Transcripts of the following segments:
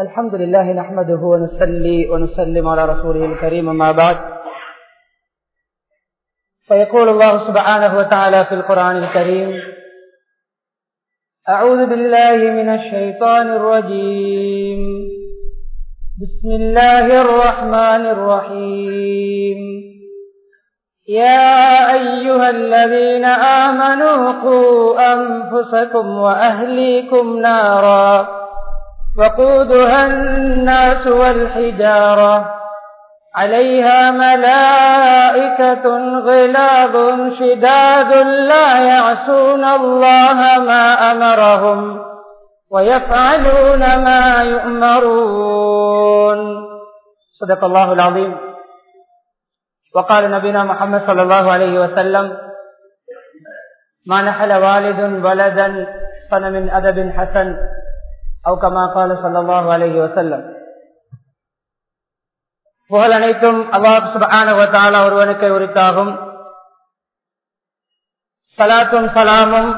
الحمد لله نحمده ونصلي ونسلم على رسوله الكريم ما بعد. فيقول الله سبحانه وتعالى في القرآن الكريم أعوذ بالله من الشيطان الرجيم. بسم الله الرحمن الرحيم. يا أيها الذين آمنوا قوا أنفسكم وأهليكم نارا. وقودها الناس والحجارة. عليها ملائكة غلاظ شداد لا يعصون الله ما أمرهم ويفعلون ما يؤمرون. صدق الله العظيم. وقال نبينا محمد صلى الله عليه وسلم ما نحل والد ولدا فن من أدب حسن أو كما قال صلى الله عليه وسلم புகழ் அனைத்தும் அல்லாஹ் சுபான ஒருவனுக்கு உரித்தாகும் சலாத்தும் சலாமும்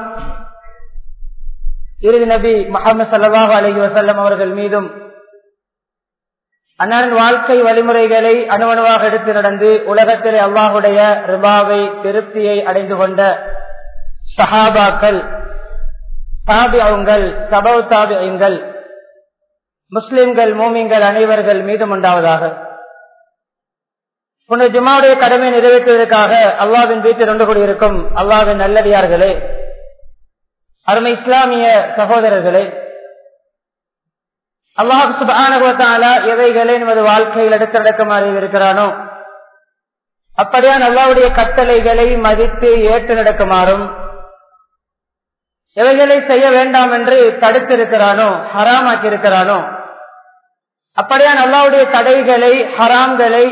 இறுதி நபி முகமது சல்லாஹு அலஹி வசல்லம் அவர்கள் மீதும் அன்னாரின் வாழ்க்கை வழிமுறைகளை அணுவணுவாக எடுத்து நடந்து உலகத்திலே அல்லாஹுடைய ரிபாவை திருப்தியை அடைந்து கொண்ட சஹாபாக்கள் தாபியங்கள் சபவ் தாபியங்கள் முஸ்லிம்கள் மூமிங்கள் அனைவர்கள் மீதும் உண்டாவதாக. உன்னை ஜுமாவுடைய கடமை நிறைவேற்றுவதற்காக அல்லாவின் வீட்டில் ஒன்று கூடியிருக்கும் அல்லாவின் நல்லடியார்களே அருமை இஸ்லாமிய சகோதரர்களே அல்லாஹ் சுபானுவத்தால எவைகளே நமது வாழ்க்கையில் எடுத்து இருக்கிறானோ அப்படியான் அல்லாவுடைய கட்டளைகளை மதித்து ஏற்று நடக்குமாறும் எவைகளை செய்ய வேண்டாம் என்று தடுத்திருக்கிறானோ ஹராமாக்கி இருக்கிறானோ அப்படியான் அல்லாவுடைய தடைகளை ஹராம்களை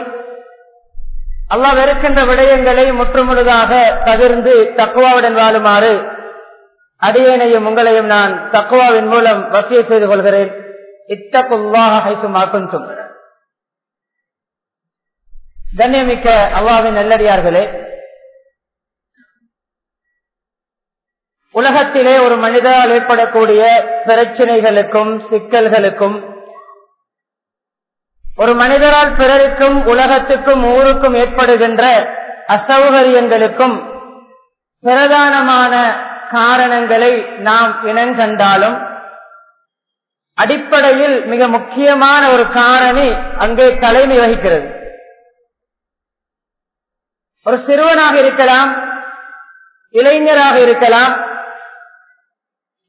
அல்லா வெறுக்கின்ற விடயங்களை முற்றுமுழுதாக தவிர்ந்து தக்குவாவுடன் வாழுமாறு அடியேனையும் உங்களையும் நான் தக்குவாவின் மூலம் வசிய செய்து கொள்கிறேன். இத்தக்குவாகும் கண்ணியமிக்க அல்லாவின் நல்லடியார்களே உலகத்திலே ஒரு மனிதரால் ஏற்படக்கூடிய பிரச்சனைகளுக்கும் சிக்கல்களுக்கும் ஒரு மனிதரால் பிறருக்கும் உலகத்துக்கும் ஊருக்கும் ஏற்படுகின்ற அசௌகரியங்களுக்கும் பிரதானமான காரணங்களை நாம் இனங்கண்டாலும் அடிப்படையில் மிக முக்கியமான ஒரு காரணி அங்கே தலைமை வகிக்கிறது. ஒரு சிறுவனாக இருக்கலாம் இளைஞராக இருக்கலாம்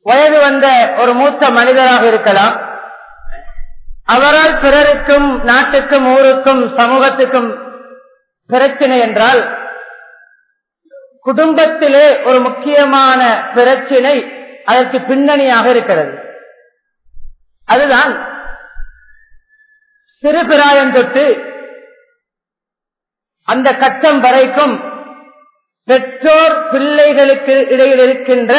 வயது வந்த ஒரு மூத்த மனிதராக இருக்கலாம். அவரால் பிறருக்கும் நாட்டுக்கும் ஊருக்கும் சமூகத்துக்கும் பிரச்சனை என்றால் குடும்பத்திலே ஒரு முக்கியமான பிரச்சனை அதற்கு பின்னணியாக இருக்கிறது. அதுதான் சிறு பிராயம் தொட்டு அந்த கட்டம் வரைக்கும் பெற்றோர் பிள்ளைகளுக்கு இடையில் இருக்கின்ற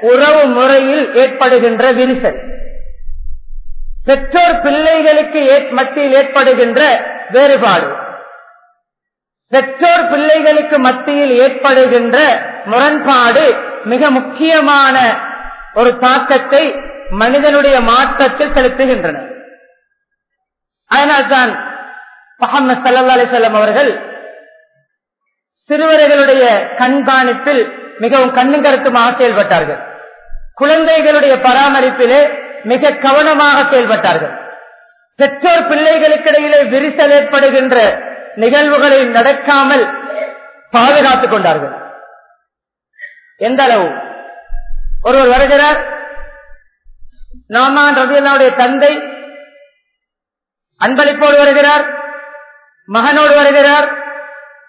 உறவு முறையில் ஏற்படுகின்ற விரிசல். பெற்றோர் பிள்ளைகளுக்கு மத்தியில் ஏற்படுகின்ற வேறுபாடு. பெற்றோர் பிள்ளைகளுக்கு மத்தியில் ஏற்படுகின்ற முரண்பாடு மிக முக்கியமான ஒரு தாக்கத்தை மனிதனுடைய மாற்றத்தில் செலுத்துகின்றன. அதனால்தான் முகமது சல்லா அலிசல்லம் அவர்கள் சிறுவர்களுடைய கண்காணிப்பில் மிகவும் கண்ணும் கருத்துமாக செயல்பட்டார்கள். குழந்தைகளுடைய பராமரிப்பிலே மிக கவனமாக செயல்பட்டார்கள். பெற்றோர் பிள்ளைகளுக்கிடையிலே விரிசல் ஏற்படுகின்ற நிகழ்வுகளை நடக்காமல் பாதுகாத்துக் கொண்டார்கள். எந்த அளவு? ஒருவர் வருகிறார். நாமான் ரவியல்லாவுடைய தந்தை அன்பளிப்போடு வருகிறார். மகனோடு வருகிறார்.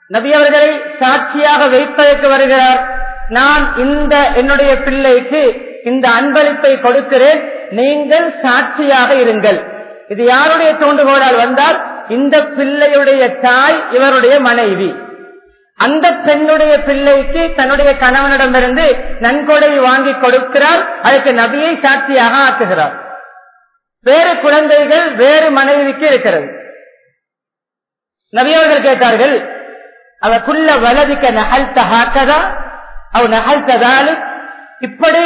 நபி அவர்களை சாட்சியாக வைப்பதற்கு வருகிறார். நான் இந்த என்னுடைய பிள்ளைக்கு இந்த அன்பளிப்பை கொடுக்கிறேன். நீங்கள் சாட்சியாக இருங்கள். இது யாருடைய தூண்டுகோளால் வந்தால் இந்த பிள்ளையுடைய தாய் இவருடைய மனைவி. அந்த பெண்ணுடைய பிள்ளைக்கு தன்னுடைய கணவனிடமிருந்து நன்கொடை வாங்கி கொடுக்கிறார். அதுக்கு நபியை சாட்சியாக ஆக்குகிறார். வேறு குழந்தைகள் வேறு மனைவிக்கு இருக்கிறது. நபியவர்கள் கேட்டார்கள் அவக்குள்ள வலதிக்க நகல் தகாக்கதா அவ் நகழ்த்ததால் இப்படி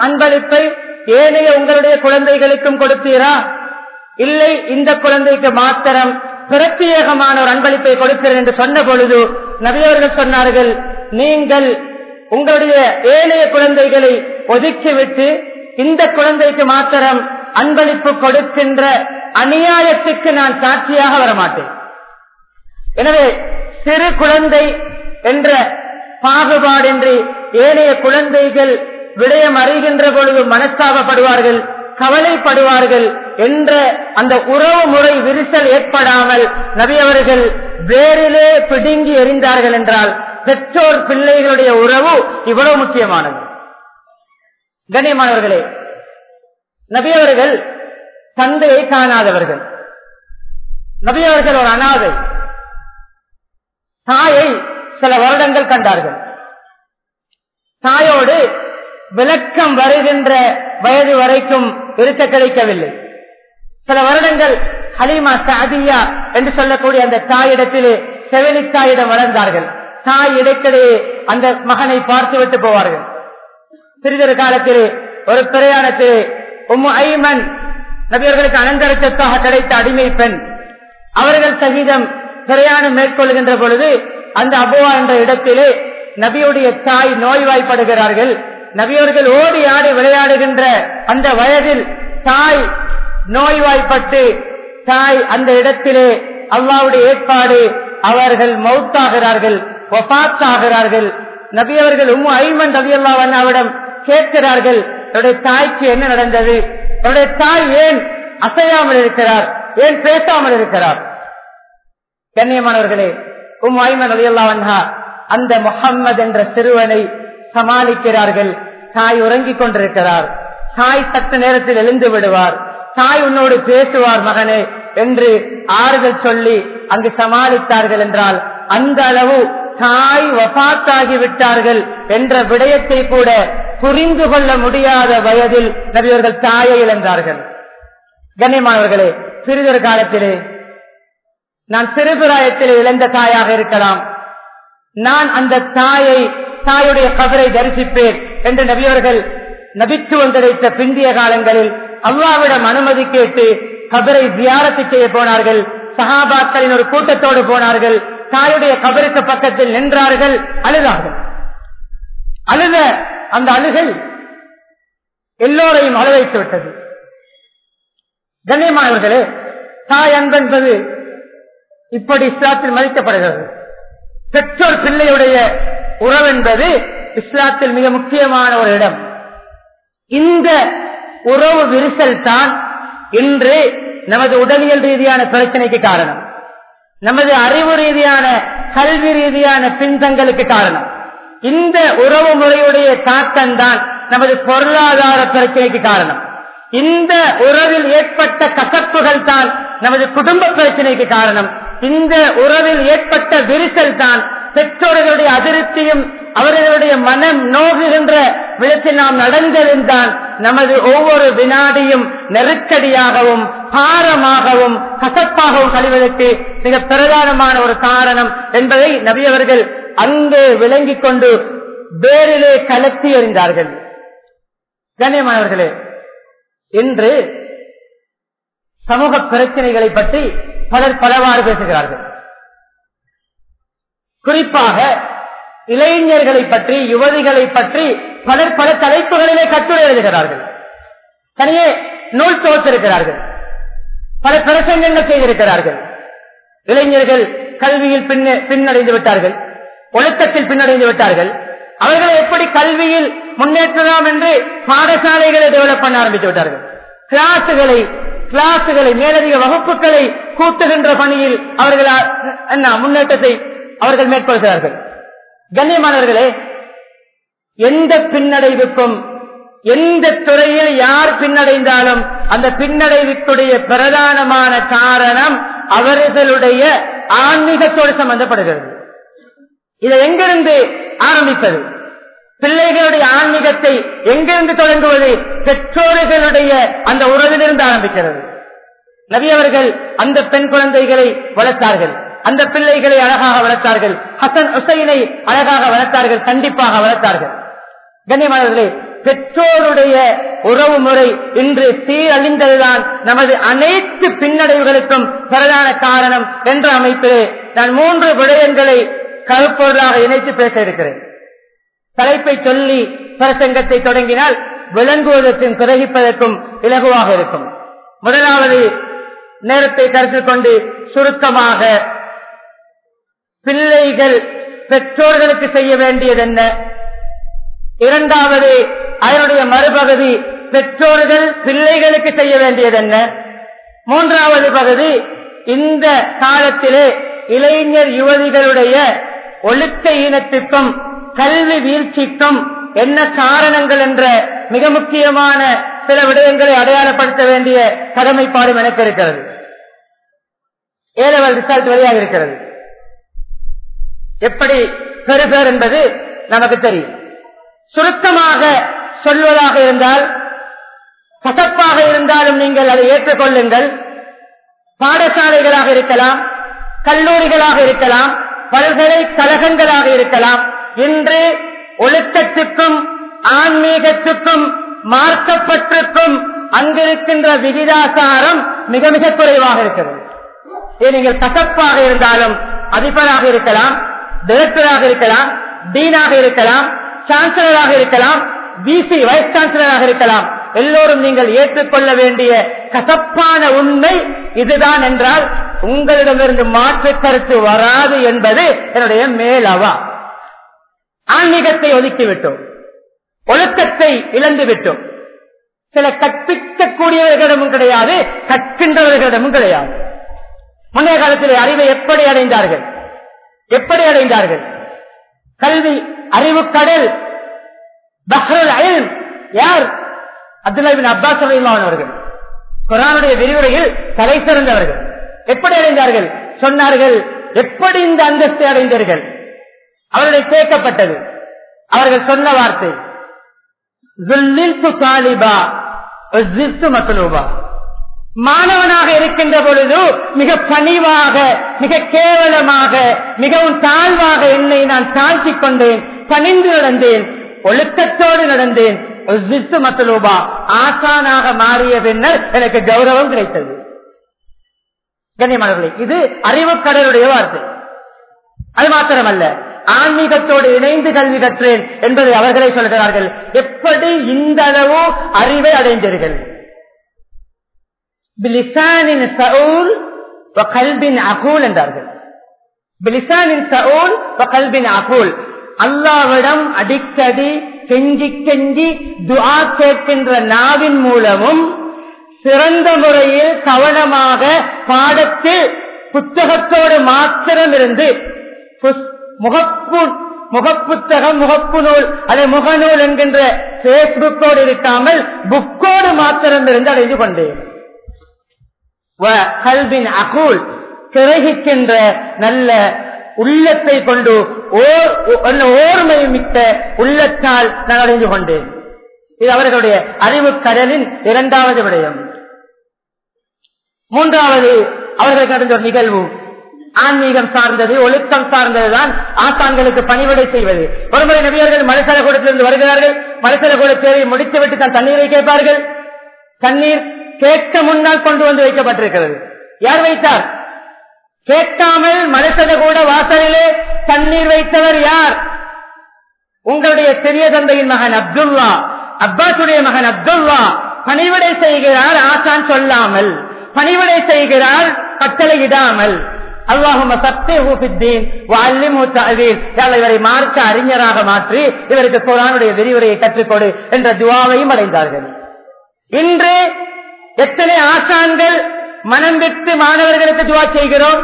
அன்பளிப்பை ஏனைய உங்களுடைய குழந்தைகளுக்கும் கொடுத்தீரா? இல்லை இந்த குழந்தைக்கு மாத்திரம் பிரத்யேகமான ஒரு அன்பளிப்பை கொடுக்கிறேன் என்று சொன்ன பொழுது நபியவர்கள் சொன்னார்கள் நீங்கள் உங்களுடைய ஏழைய குழந்தைகளை ஒதுக்கிவிட்டு இந்த குழந்தைக்கு மாத்திரம் அன்பளிப்பு கொடுக்கின்ற அநியாயத்துக்கு நான் சாட்சியாக வரமாட்டேன். எனவே சிறு குழந்தை என்ற பாகுபாடின்றி ஏனைய குழந்தைகள் விடயம் அறிகின்ற பொழுது மனஸ்தாபப்படுவார்கள் கவலைப்படுவார்கள் என்ற அந்த உறவு முறை விரிசல் ஏற்படாமல் நபி அவர்கள் வேறிலே பிடுங்கி எறிந்தார்கள் என்றால் பெற்றோர் பிள்ளைகளுடைய உறவு இவ்வளவு முக்கியமானது. கண்ணியமானவர்களே நபி அவர்கள் தந்தையை காணாதவர்கள். நபி அவர்கள் ஒரு அனாதை. தாயை சில வருடங்கள் கண்டார்கள். தாயோடு விளக்கம் வருகின்ற வயது வரைக்கும் இருக்க கிடைக்கவில்லை. சில வருடங்கள் ஹலீமா சாதியா என்று சொல்லக்கூடிய அந்த தாயிடத்திலே செவனி தாயிடம் வளர்ந்தார்கள். தாய் இடைக்கிடையே அந்த மகனை பார்த்து விட்டு போவார்கள். சிறிதொரு காலத்திலே ஒரு பிரயாணத்திலே உம்மு ஐமன் நபியர்களுக்கு அனந்தரத்திற்காக கிடைத்த அடிமை பெண். அவர்கள் சகிதம் பிரயாணம் மேற்கொள்கின்ற பொழுது அந்த அபுவா என்ற இடத்திலே நபியுடைய தாய் நோய்வாய்ப்படுகிறார்கள். நபியவர்கள் ஓடி ஆடி விளையாடுகின்ற அந்த வயதில் தாய் நோய்வாய்ப்பட்டு தாய் அந்த இடத்திலே அல்லாவுடைய ஏற்பாடு அவர்கள் மவுத்தாகிறார்கள் ஒபாத்தாகிறார்கள் நபியவர்கள் உம்மு ஐமன் நபி அல்லாவிடம் கேட்கிறார்கள் என்னுடைய தாய்க்கு என்ன நடந்தது? என்னுடைய தாய் ஏன் அசையாமல் இருக்கிறார்? ஏன் பேசாமல் இருக்கிறார்? கண்ணியமானவர்களே உம் ஐமன் அந்த முகம்மது என்ற சிறுவனை சமாளிக்கிறார்கள். தாய் உறங்கிக் கொண்டிருக்கிறார். தாய் சத்த நேரத்தில் எழுந்து விடுவார். தாய் உன்னோடு பேசுவார் மகனே என்று ஆறுதல் சொல்லி அங்கு சமாளித்தார்கள் என்றால் அந்த அளவு தாய் வபாத்தாகி விட்டார்கள் என்ற விடயத்தை கூட புரிந்து கொள்ள முடியாத வயதில் நபியவர்கள் தாயை இழந்தார்கள். கண்ணியமானவர்களே சிறிதொரு காலத்திலே நான் சிறுபிராயத்தில் இழந்த தாயாக இருக்கலாம். நான் அந்த தாயை தாயுடைய கபரை தரிசிப்பேன் என்று நபியவர்கள் நபித்துவம் கிடைத்த பிந்திய காலங்களில் அல்லாவிடம் அனுமதி கேட்டு கபரை தியாரத்து செய்ய போனார்கள். சஹாபாக்களின் ஒரு கூட்டத்தோடு போனார்கள். தாயுடைய கபருக்கு பக்கத்தில் நின்றார்கள். அழுதார்கள். அழுத அந்த அழுகை எல்லோரையும் அழவைத்து விட்டது. கண்ணியமானவர்களே தாய் அன்பென்பது இப்படி இஸ்லாத்தில் மதிக்கப்படுகிறது. பெற்றோர் பிள்ளையுடைய உறவு என்பது இஸ்லாத்தில் மிக முக்கியமான ஒரு இடம். இந்த உறவு விரிசல் தான் இன்று நமது உடலியல் ரீதியான பிரச்சனைக்கு காரணம். நமது அறிவு ரீதியான கல்வி ரீதியான பின்தங்களுக்கு காரணம். இந்த உறவு முறையுடைய தாக்கம் தான் நமது பொருளாதார பிரச்சனைக்கு காரணம். இந்த உறவில் ஏற்பட்ட கசப்புகள் தான் நமது குடும்ப பிரச்சனைக்கு காரணம். இந்த உறவில் ஏற்பட்ட விரிசல் தான் பெற்றோர்களுடைய அதிருப்தியும் அவர்களுடைய மனம் நோகுகின்ற விதத்தில் நாம் நடந்திருந்தான் நமது ஒவ்வொரு வினாடியும் நெருக்கடியாகவும் பாரமாகவும் கசப்பாகவும் கழிவதற்கு மிக பிரதானமான ஒரு காரணம் என்பதை நபியவர்கள் அங்கே விளங்கிக் கொண்டு வேறிலே கலத்தி எறிந்தார்கள். கண்ணியமானவர்களே இன்று சமூக பிரச்சனைகளை பற்றி பலர் பலவாறு பேசுகிறார்கள். குறிப்பாக இளைஞர்களை பற்றி யுவதிகளை பற்றி பலர் பல தலைப்புகளிலே கட்டுரை எழுதுகிறார்கள். தனியே நூல் துவத்திருக்கிறார்கள். பல பிரசங்கங்கள் செய்திருக்கிறார்கள். இளைஞர்கள் கல்வியில் பின்னடைந்து விட்டார்கள். ஒழுக்கத்தில் பின்னடைந்து விட்டார்கள். அவர்களை எப்படி கல்வியில் முன்னேற்றலாம் என்று பாடசாலைகளை டெவலப் பண்ண ஆரம்பித்து விட்டார்கள். கிளாஸுகளை கிளாஸுகளை மேலதிக வகுப்புகளை கூட்டுகின்ற பணியில் அவர்கள் என்ன முன்னேற்றத்தை அவர்கள் மேற்கொள்கிறார்கள். கண்ணியமானவர்களே எந்த பின்னடைவுக்கும் எந்த துறையில் யார் பின்னடைந்தாலும் அந்த பின்னடைவுக்குடைய பிரதானமான காரணம் அவர்களுடைய ஆன்மீகத்தோடு சம்பந்தப்படுகிறது. இதை எங்கிருந்து ஆரம்பிப்பது? பிள்ளைகளுடைய ஆன்மீகத்தை எங்கிருந்து தொடங்குவது? பெற்றோர்களுடைய அந்த உறவிலிருந்து ஆரம்பிக்கிறது. நபி அவர்கள் அந்த பெண் குழந்தைகளை வளர்த்தார்கள். அந்த பிள்ளைகளை அழகாக வளர்த்தார்கள். ஹசன் ஹுசைனை அழகாக வளர்த்தார்கள். கண்டிப்பாக வளர்த்தார்கள். கண்ணியமானவர்களே பெற்றோருடைய உறவு முறை இன்று சீரழிந்ததுதான் நமது அனைத்து பின்னடைவுகளுக்கும் பிரதான காரணம் என்ற அமைப்பிலே நான் மூன்று விடயங்களை கருப்பொருளாக இணைத்து பேச இருக்கிறேன். தலைப்பை சொல்லி பிரசங்கத்தை தொடங்கினால் விளங்குவதற்கும் கிரகிப்பதற்கும் இலகுவாக இருக்கும். முதலாவது நேரத்தை கருத்தில் கொண்டு சுருக்கமாக பிள்ளைகள் பெற்றோர்களுக்கு செய்ய வேண்டியது என்ன இரண்டாவது அதனுடைய மறுபகுதி பெற்றோர்கள் பிள்ளைகளுக்கு செய்ய வேண்டியது என்ன மூன்றாவது பகுதி இந்த காலத்திலே இளைஞர் யுவதிகளுடைய ஒழுக்க ஈனத்திற்கும் கல்வி வீழ்ச்சிக்கும் என்ன காரணங்கள் என்ற மிக முக்கியமான சில விடயங்களை அடையாளப்படுத்த வேண்டிய கடமைப்பாடும் எனக்கு இருக்கிறது. ஏழவர் ரிசல்ட் வெளியாக இருக்கிறது. எப்படி பெறுபேர் என்பது நமக்கு தெரியும். சுருக்கமாக சொல்வதாக இருந்தால் கசப்பாக இருந்தாலும் நீங்கள் அதை ஏற்றுக்கொள்ளுங்கள். பாடசாலைகளாக இருக்கலாம் கல்லூரிகளாக இருக்கலாம் பல்கலைக்கழகங்களாக இருக்கலாம் இன்று ஒழுக்கத்துக்கும் ஆன்மீகத்துக்கும் மார்க்கப்பற்றுக்கும் அங்கிருக்கின்ற விகிதாசாரம் மிக மிக குறைவாக இருக்கிறது. நீங்கள் கசப்பாக இருந்தாலும் அதிபராக இருக்கலாம் டைரக்டராக இருக்கலாம் டீனாக இருக்கலாம் சான்சலராக இருக்கலாம் பிசி வைஸ் சான்சலராக இருக்கலாம். எல்லோரும் நீங்கள் ஏற்றுக்கொள்ள வேண்டிய கசப்பான உண்மை இதுதான் என்றால் உங்களிடமிருந்து மாற்று கருத்து வராது என்பது என்னுடைய மேலவா? ஆன்மீகத்தை ஒதுக்கிவிட்டோம் ஒழுக்கத்தை இழந்து விட்டோம். சில கற்பிக்கக்கூடியவர்களிடமும் கிடையாது கற்கின்றவர்களிடமும் கிடையாது. முன்னைய காலத்தில் அறிவை எப்படி அடைந்தார்கள்? எப்படி அடைந்தார்கள்? கல்வி அறிவு கடல் பஹ்ரல் அயல் யார்? அப்துல்லாபின் அப்பாஸ் அவர்கள். குரானுடைய விரிவுரையில் தலை சிறந்தவர்கள். எப்படி அடைந்தார்கள்? சொன்னார்கள் எப்படி இந்த அந்தஸ்தை அடைந்தீர்கள்? அவர்களை கேட்கப்பட்டது. அவர்கள் சொன்ன வார்த்தை மாணவனாக இருக்கின்ற பொழுது மிக பணிவாக மிக கேவலமாக மிகவும் தாழ்வாக என்னை நான் தாழ்த்திக் கொண்டேன் பணிந்து நடந்தேன் ஒழுக்கத்தோடு நடந்தேன். மத்தலோபா ஆசானாக மாறிய பின்னர் எனக்கு கௌரவம் கிடைத்தது. கண்ணியமானவர்களே இது அறிவு கடலுடைய வார்த்தை. அது மாத்திரமல்ல. ஆன்மீகத்தோடு இணைந்து கல்வி கற்றேன் என்பதை அவர்களே சொல்கிறார்கள். எப்படி இந்த அளவு அறிவை அடைந்தீர்கள்? கல்பின் அகூல் என்றார்கள். கல்பின் அகூல். அல்லாவிடம் அடிக்கடி கெஞ்சி கெஞ்சி துஆ கேட்கின்ற நாவின் மூலமும் சிறந்த முறையில் கவனமாக பாடத்தில் புத்தகத்தோடு மாத்திரம் இருந்து முகப்பு முகப்புத்தகம் முகப்பு நூல். அதை முகநூல் என்கின்ற பேஸ்புக்கோடு இருக்காமல் புக்கோடு மாத்திரம் இருந்து அடைந்து கொண்டேன் கல்வின் அகூல் கிரகிக்கின்ற நல்ல உள்ளத்தை கொண்டு ஓர்மை மிக்க உள்ளத்தால் நான் அடைந்து கொண்டேன். இது அவர்களுடைய அறிவு கடலின் இரண்டாவது விடயம். மூன்றாவது அவர்களுக்கு நடந்த ஒரு நிகழ்வு. ஆன்மீகம் சார்ந்தது ஒழுக்கம் சார்ந்ததுதான் ஆசான்களுக்கு பணிவிடை செய்வது. ஒருமுறை நபியர்கள் மலைசல கூடத்திலிருந்து வருகிறார்கள். மலைசல கூட சேவை முடித்துவிட்டு தான் தண்ணீரை கேட்பார்கள். தண்ணீர் கேட்க முன்னால் கொண்டு வந்து வைக்கப்பட்டிருக்கிறது. யார் வைத்தார்? கேட்காமல் மலைசல கூட வாசலிலே தண்ணீர் வைத்தவர் யார்? உங்களுடைய பெரிய தந்தையின் மகன் அப்துல்லா. அப்பாசுடைய மகன் அப்துல்லா. பணிவிடை செய்கிறார் ஆசான் சொல்லாமல். பணிவிடை செய்கிறார் கட்டளை இடாமல். இவரை மார்க்க அறிஞராக மாற்றி இவருக்கு குரானுடைய விரிவுரையை கற்றுக்கொடு என்ற துவாவையும் அடைந்தார்கள். இன்று எத்தனை ஆசான்கள் மனம் விட்டு மாணவர்களுக்கு துவா செய்கிறோம்?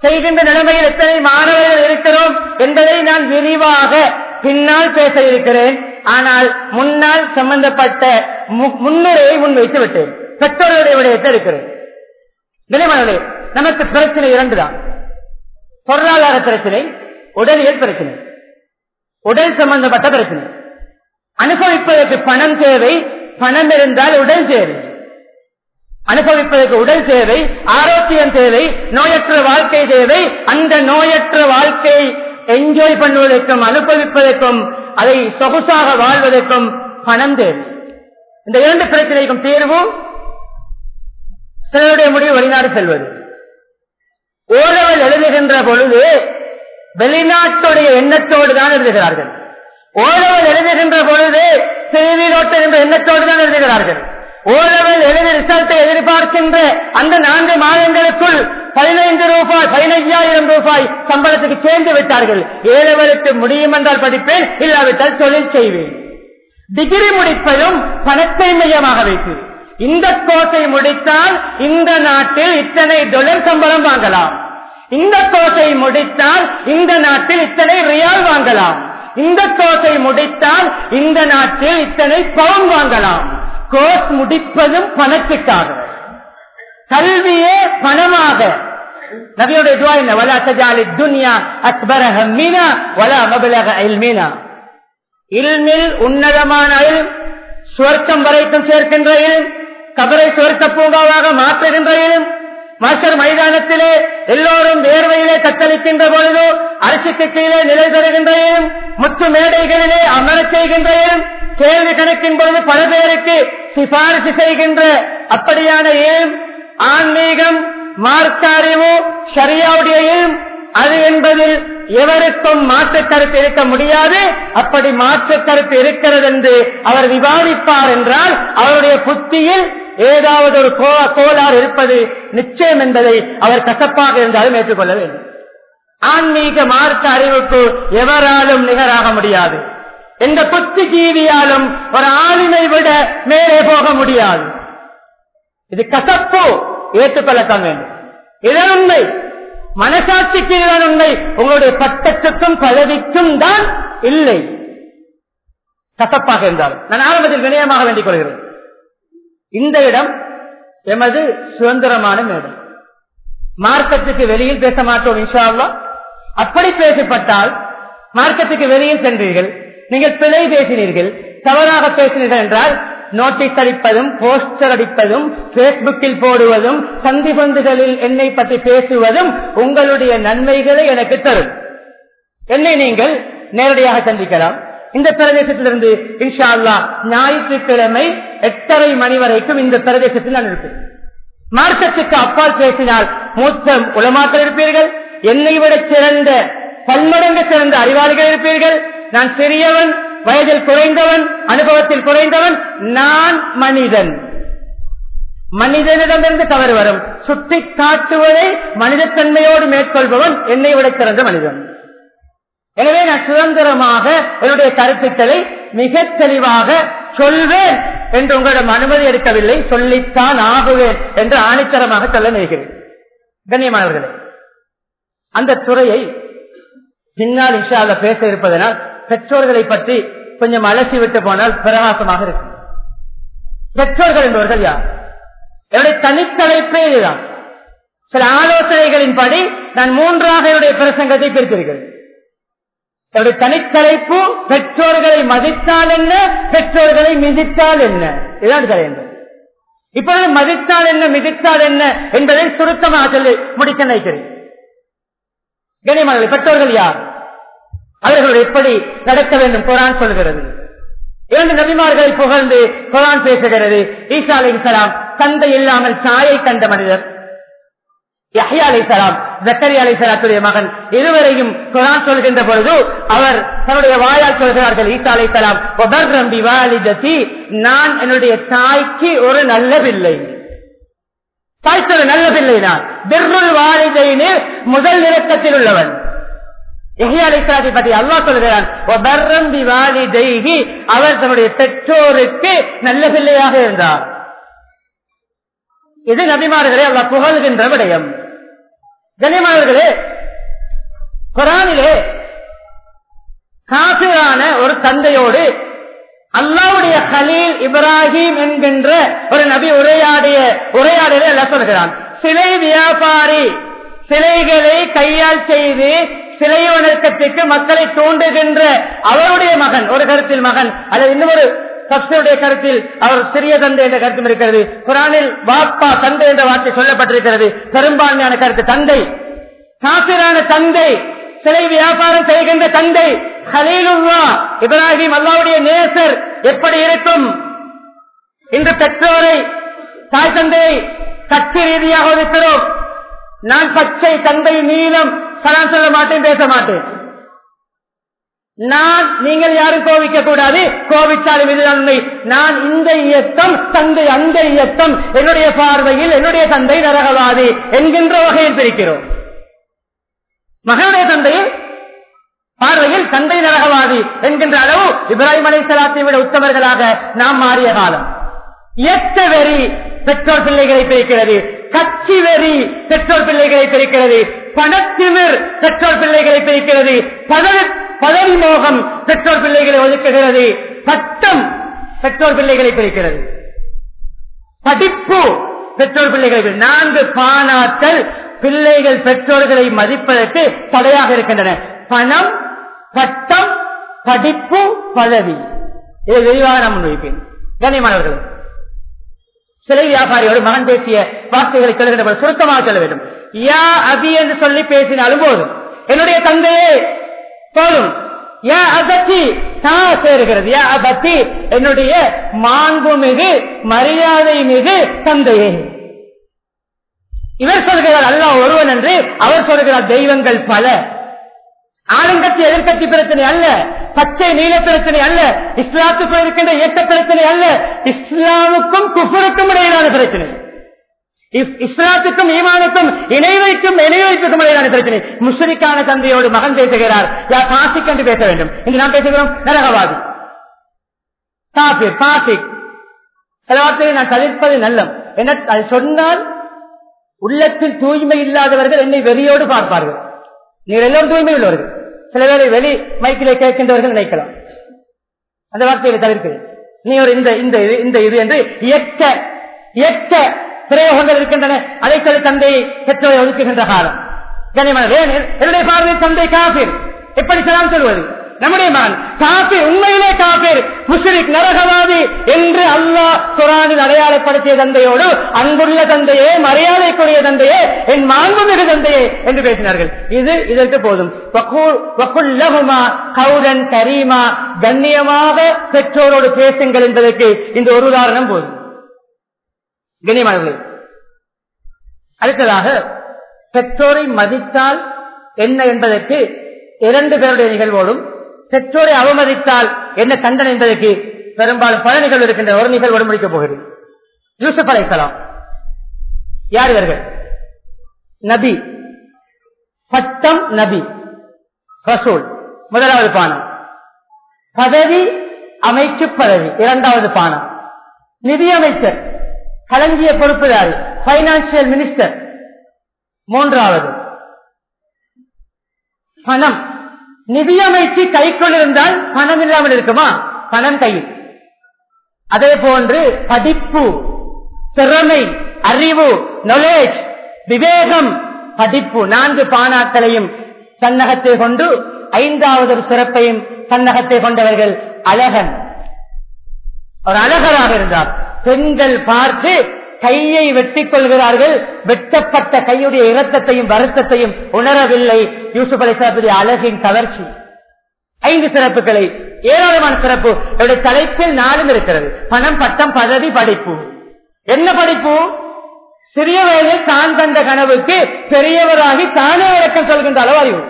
செய்கின்ற நிலைமையில் எத்தனை மாணவர்கள் இருக்கிறோம் என்பதை நான் விரிவாக பின்னால் பேச இருக்கிறேன். ஆனால் முன்னால் சம்பந்தப்பட்ட முன்னுரையை முன்வைத்து விட்டேன். பெற்றோருடைய விடயத்தை இருக்கிறேன். நிலைமனே நமக்கு பிரச்சனை இரண்டுதான். பொருளாதார பிரச்சனை உடலியல் பிரச்சனை. உடல் சம்பந்தப்பட்ட பிரச்சனை. அனுபவிப்பதற்கு பணம் தேவை பணம் இருந்தால் உடல் தேவை. அனுபவிப்பதற்கு உடல் தேவை ஆரோக்கியம் தேவை நோயற்ற வாழ்க்கை தேவை. அந்த நோயற்ற வாழ்க்கையை என்ஜாய் பண்ணுவதற்கும் அனுபவிப்பதற்கும் அதை சொகுசாக வாழ்வதற்கும் பணம் தேவை. இந்த இரண்டு பிரச்சனைக்கும் தீர்வும் சிலருடைய முடிவு வெளிநாடு செல்வது. ஓலவல் எழுதுகின்ற பொழுது வெளிநாட்டுடைய எண்ணத்தோடு தான் எழுதுகிறார்கள். ஓலவல் எழுதுகின்ற பொழுது செய்தியோட்டம் என்ற எண்ணத்தோடு தான் எழுதுகிறார்கள். ஓலவல் எழுதி ரிசல்ட்டை எதிர்பார்க்கின்ற அந்த நான்கு மாதங்களுக்குள் பதினைந்து ரூபாய் பதினைஞ்சாயிரம் ரூபாய் சம்பளத்துக்கு சேர்ந்து விட்டார்கள். ஏழவருக்கு முடியும் என்றால் படிப்பேன் இல்லாவிட்டால் தொழில் செய்வேன். டிகிரி முடிப்பதும் பணத்தை மையமாக வைத்து இந்த கோர்ஸை முடித்தால் இந்த நாட்டில் இத்தனை டொலர் சம்பளம் வாங்கலாம். இந்த கோர்ஸை முடித்தால் இந்த நாட்டில் இத்தனை ரியால் வாங்கலாம். இந்த கோர்ஸை முடித்தால் இந்த நாட்டில் இத்தனை பவுன் வாங்கலாம். கோர்ஸ் முடிப்பதும் பணத்துக்காக கல்வியே பணமாக. நபியுடைய துவா என்ன? வலா தஜாலி துன்யா அக்பர ஹம்மினா வலா மபலக இல்மினா. இல்மில் உன்னதமான இல் சுவர்க்கம் வரைக்கும் சேர்க்கின்ற கபரை சுவர்க்க பூங்காவாக மாற்றுகின்ற மாஸ்டர் மைதானத்திலே எல்லோரும் வேர்வையிலே கத்தளிக்கின்ற பொழுது அரிசிக்கு கீழே நிலை தருகின்ற இலும் முத்து மேடைகளிலே அமர செய்கின்ற கேள்வி கணக்கின் பொழுது பல பேருக்கு சிபாரிசு செய்கின்ற அப்படியான ஏன் ஆன்மீகம் மார்க்காரிவு சரியாவுடைய அது என்பதில் எவருக்கும் மாற்று கருத்து இருக்க முடியாது. அப்படி மாற்று கருத்து இருக்கிறது என்று அவர் விவாதிப்பார் என்றால் அவருடைய புத்தியில் ஏதாவது ஒரு கோளாறு இருப்பது நிச்சயம் என்பதை அவர் கசப்பாக இருந்தாலும் ஏற்றுக்கொள்ள வேண்டும். ஆன்மீக மார்க்க அறிவுக்கு எவராலும் நிகராக முடியாது. எந்த புத்தி ஜீவியாலும் ஒரு ஆளுமை விட மேலே போக முடியாது. இது கசப்பு ஏற்றுக்கொள்ளத்தான் வேண்டும். இதன் உண்மை. மனசாட்சிக்கு தான் உண்மை உங்களுடைய பட்டத்துக்கும் பதவிக்கும் தான் இல்லை. கசப்பாக இருந்தார் நான் ஆரம்பத்தில் வினயமாக வேண்டிக் கொள்கிறேன். இந்த இடம் எமது சுதந்திரமான மேடம் மார்க்கத்துக்கு வெளியில் பேச மாட்டோம் இன்ஷால்லா அப்படி பேசப்பட்டால் மார்க்கத்துக்கு வெளியில் சென்றீர்கள். நீங்கள் பிழை பேசினீர்கள். தவறாக பேசினீர்கள் என்றால் நோட்டீஸ் அடிப்பதும் போஸ்டர் அடிப்பதும் பேஸ்புக்கில் போடுவதும் சந்தி பந்துகளில் என்னை பற்றி பேசுவதும் உங்களுடைய நன்மைகளை எனக்கு தரும். என்னை நீங்கள் நேரடியாக சந்திக்கலாம். இந்த பிரதேசத்திலிருந்து இன்ஷா அல்லா ஞாயிற்றுக்கிழமை எட்டரை மணி வரைக்கும் இந்த பிரதேசத்தில் நான் இருப்பேன். மார்க்கத்துக்கு அப்பால் பேசினால் மூத்த உலமாக்கள் இருப்பீர்கள் என்னை விட சிறந்த பன்மடங்கு சிறந்த அறிவாளிகள் இருப்பீர்கள். நான் சிறியவன் வயதில் குறைந்தவன் அனுபவத்தில் குறைந்தவன் நான் மனிதன். மனிதனிடமிருந்து தவறு வரும். சுட்டி காட்டுவதை மனிதத்தன்மையோடு மேற்கொள்பவன் என்னை விட சிறந்த மனிதன். எனவே நான் சுதந்திரமாக என்னுடைய கருத்துக்களை மிக தெளிவாக சொல்வேன் என்று உங்களிடம் அனுமதி எடுக்கவில்லை சொல்லித்தான் ஆகுவேன் என்று ஆணித்தரமாக சொல்ல நினைக்கிறேன். கண்ணியமானவர்களே அந்த துறையை பின்னால் இஷால பேச இருப்பதனால் பெற்றோர்களை பற்றி கொஞ்சம் அலசி விட்டு போனால் பிரகாசமாக இருக்கும். பெற்றோர்கள் என்பவர்கள் யார்? என்னுடைய தனித்தலைப்பே இதுதான் சில ஆலோசனைகளின்படி நான் மூன்றாக என்னுடைய பிரசங்கத்தை பிரித்திருக்கிறேன். என்னுடைய தனித்தலைப்பு பெற்றோர்களை மதித்தால் என்ன? பெற்றோர்களை மிதித்தால் என்ன? இதான் தலைவர் இப்பொழுது மதித்தால் என்ன மிதித்தால் என்ன என்பதை சுருக்கமாக சொல்லி முடிக்க நினைக்கிறேன். கனிமர்கள் பெற்றோர்கள் யார்? அவர்கள் எப்படி நடக்க வேண்டும்? குரான் சொல்கிறது. இரண்டு நபிமார்களை புகழ்ந்து குரான் பேசுகிறது. ஈசா அலை இஸ்லாம் தந்தை இல்லாமல் சாயை கண்ட மனிதர். யஹ்யா அலி சலாம் ஜக்கரி அலை சலாத்துடைய மகன். இருவரையும் குரான் சொல்கின்ற பொழுது அவர் தன்னுடைய வாயால் சொல்கிறார்கள் ஈசா அலி சலாம் நான் என்னுடைய தாய்க்கு ஒரு நல்ல பிள்ளை தாய்க்கு ஒரு நல்ல பிள்ளை நான் பிர்ருல் வாலிதைனு முதல் நிறக்கத்தில் உள்ளவன். பத்தி அல்லா சொல்கிறான் அவர் தன்னுடைய பெற்றோருக்கு நல்ல பிள்ளையாக இருந்தார். இது நபிமார்களே அல்லா புகழ்கின்ற விடயம். கனிமார்களே குரானிலே காசிரான ஒரு தந்தையோடு அல்லாவுடைய ஹலீல் இப்ராஹிம் என்கின்ற ஒரு நபி உரையாடிய உரையாடலை அல்ல சொல்கிறான். சிலை வியாபாரி சிலைகளை கையால் செய்து சிலையோ வணக்கத்திற்கு மக்களை தோன்றுகின்ற அவருடைய மகன் ஒரு கருத்தில் மகன் அல்லது இன்னொரு சப்சனுடைய கருத்தில் அவர் சிறிய தந்தை என்ற கருத்தும் இருக்கிறது. குரானில் வாப்பா தந்தை என்ற வார்த்தை சொல்லப்பட்டிருக்கிறது. பெரும்பான்மையான கருத்து தந்தை. காசிரான தந்தை. சிலை வியாபாரம் செய்கின்ற தந்தை. ஹலீலுல்லா இப்ராஹிம் அல்லாவுடைய நேசர். எப்படி இருக்கும்? இன்று பெற்றோரை தாய் தந்தையை கட்சி ரீதியாக ஒதுக்கிறோம். நான் பச்சை தந்தை நீளம் சலாம் சொல்ல மாட்டேன் பேச மாட்டேன். நான் நீங்கள் யாரும் கோவிக்க கூடாது. கோவிச்சாலும் இதுதான் நான் இந்த இயக்கம் தந்தை அந்த இயக்கம் என்னுடைய பார்வையில் என்னுடைய தந்தை நரகவாதி என்கின்ற வகையில் பிரிக்கிறோம். மகனுடைய தந்தையை பார்வையில் தந்தை நரகவாதி என்கின்ற அளவு இப்ராஹிம் அலை சலாத்தை விட உத்தமர்களாக நாம் மாறிய காலம். இயக்க வெறி பெற்றோர் பிள்ளைகளை பிரிக்கிறது? கட்சி வெறி பெற்றோர் பிள்ளைகளை பிரிக்கிறது. பணத்திமிர் பெற்றோர் பிள்ளைகளை பிரிக்கிறது. பதவி பதவி மோகம் பெற்றோர் பிள்ளைகளை ஒதுக்குகிறது. பட்டம் பெற்றோர் பிள்ளைகளை பிரிக்கிறது. படிப்பு பெற்றோர் பிள்ளைகளை நான்கு பானாக்கள் பிள்ளைகள் பெற்றோர்களை மதிப்பதற்கு தடையாக இருக்கின்றன. பணம் பட்டம் படிப்பு பதவி. இதை விரிவாக நான் முன்வைப்பேன். கண்ணியமானவர்கள் சிலை வியாபாரியோடு மகன் பேசிய வார்த்தைகளை சொல்லுகின்ற சுருக்கமாக சொல்ல வேண்டும். யா அபி என்று சொல்லி பேசினாலும் போதும். என்னுடைய தந்தையே போதும். யா அபத்தி தா சேருகிறது. யா அபத்தி என்னுடைய மாண்புமிகு மரியாதை மிகு தந்தையே. இவர் சொல்கிறார் அல்ல ஒருவன் என்று அவர் சொல்கிறார் தெய்வங்கள் பல. ஆளுங்கட்சி எதிர்கட்சி பிரச்சனை அல்ல பச்சை நீல பிரச்சனை அல்ல இஸ்லாத்துக்குள் இருக்கின்ற இயக்க பிரச்சனை அல்ல இஸ்லாமுக்கும் குஃபருக்கும் இடையிலான பிரச்சனை. இஸ்லாத்துக்கும் ஈமானுக்கும் இணை வைக்கும் இணை வைப்புக்கும் இடையிலான பிரச்சனை. முஸ்லிக்கான தந்தையோடு மகன் பேசுகிறார். யா பாசிக் என்று பேச வேண்டும். இங்கு நாம் பேசுகிறோம் நரகவாதி. காபிர் பாசிக். சில வார்த்தையை நான் தவிர்ப்பது நல்லம். என்ன அது சொன்னால் உள்ளத்தில் தூய்மை இல்லாதவர்கள் என்னை வெறியோடு பார்ப்பார்கள். நீங்கள் எல்லோரும் தூய்மை உள்ளவர்கள் சில பேரை வெளி மைக்கிலே கேட்கின்றவர்கள் நினைக்கலாம். அந்த வார்த்தையை தவிர்க்கிறேன். நீ ஒரு இந்த இந்த இது இந்த இது என்று இயக்க இயக்க பிரயோகங்கள் இருக்கின்றன. அதை தந்தையை பெற்றோரை ஒதுக்குகின்ற காலம். கனிமன் என்னுடைய பார்வை தந்தை காபீர் எப்படி சலாம் சொல்வது? நம்முடைய மகன் காபீர் உண்மையிலே காபீர் முஸ்லிக் நரகவாதி என்று அல்லாஹ் குரானில் அடையாளப்படுத்திய தந்தையோடு அன்புள்ள தந்தையே மரியாதைக்குரிய தந்தையே என் மாண்புமிகு தந்தையே என்று பேசினார்கள். இது இதற்கு போதும். வக்கூ- கௌரன் கரீமா கண்ணியமாக பெற்றோரோடு பேசுங்கள் என்பதற்கு இந்த ஒரு உதாரணம் போதும். கண்ணியமானவர்களே அடுத்ததாக பெற்றோரை மதித்தால் என்ன என்பதற்கு இரண்டு பேருடைய நிகழ்வோடும் பெற்றோரை அவமதித்தால் என்ன தண்டனை என்பதற்கு பெரும்பாலும் பல நிகழ்வு இருக்கின்ற ஒரு நிகழ்வோடு முடிக்கப் போகிறது. யூசுப் அலைக்கலாம் யார் இவர்கள்? நபி. பட்டம் நபி. ரசூல். முதலாவது பானம். பதவி அமைச்சு பதவி. இரண்டாவது பானம். நிதியமைச்சர் கலங்கிய பொறுப்புதாரி. பைனான்சியல் மினிஸ்டர் மூன்றாவது. பணம். நிதியமைச்சு கைக்குள் இருந்தால் பணம் இல்லாமல் இருக்குமா? பணம் கையில். அதே போன்று படிப்பு திறமை அறிவு நொலேஜ் விவேகம் படிப்பு நான்கு பானாக்களையும் சன்னகத்தை கொண்டு ஐந்தாவது சிறப்பையும் சன்னகத்தை கொண்டவர்கள் அழகன். ஒரு அழகராக இருந்தார். பெண்கள் பார்த்து கையை வெட்டிக் கொள்கிறார்கள் வெட்டப்பட்ட கையுடைய இரத்தத்தையும் வருத்தத்தையும் உணரவில்லை யூசுப் அலிசாத்துடைய அழகின் கவர்ச்சி ஐந்து சிறப்புகளை ஏராளமான சிறப்பு. என்னுடைய தலைப்பில் நாளும் இருக்கிறது. பணம் பட்டம் பதவி படிப்பு. என்ன படிப்பு? சிறிய வயதில் தான் தந்த கனவுக்கு பெரியவராகி தானே இறக்கம் சொல்கின்ற அளவு அறிவு.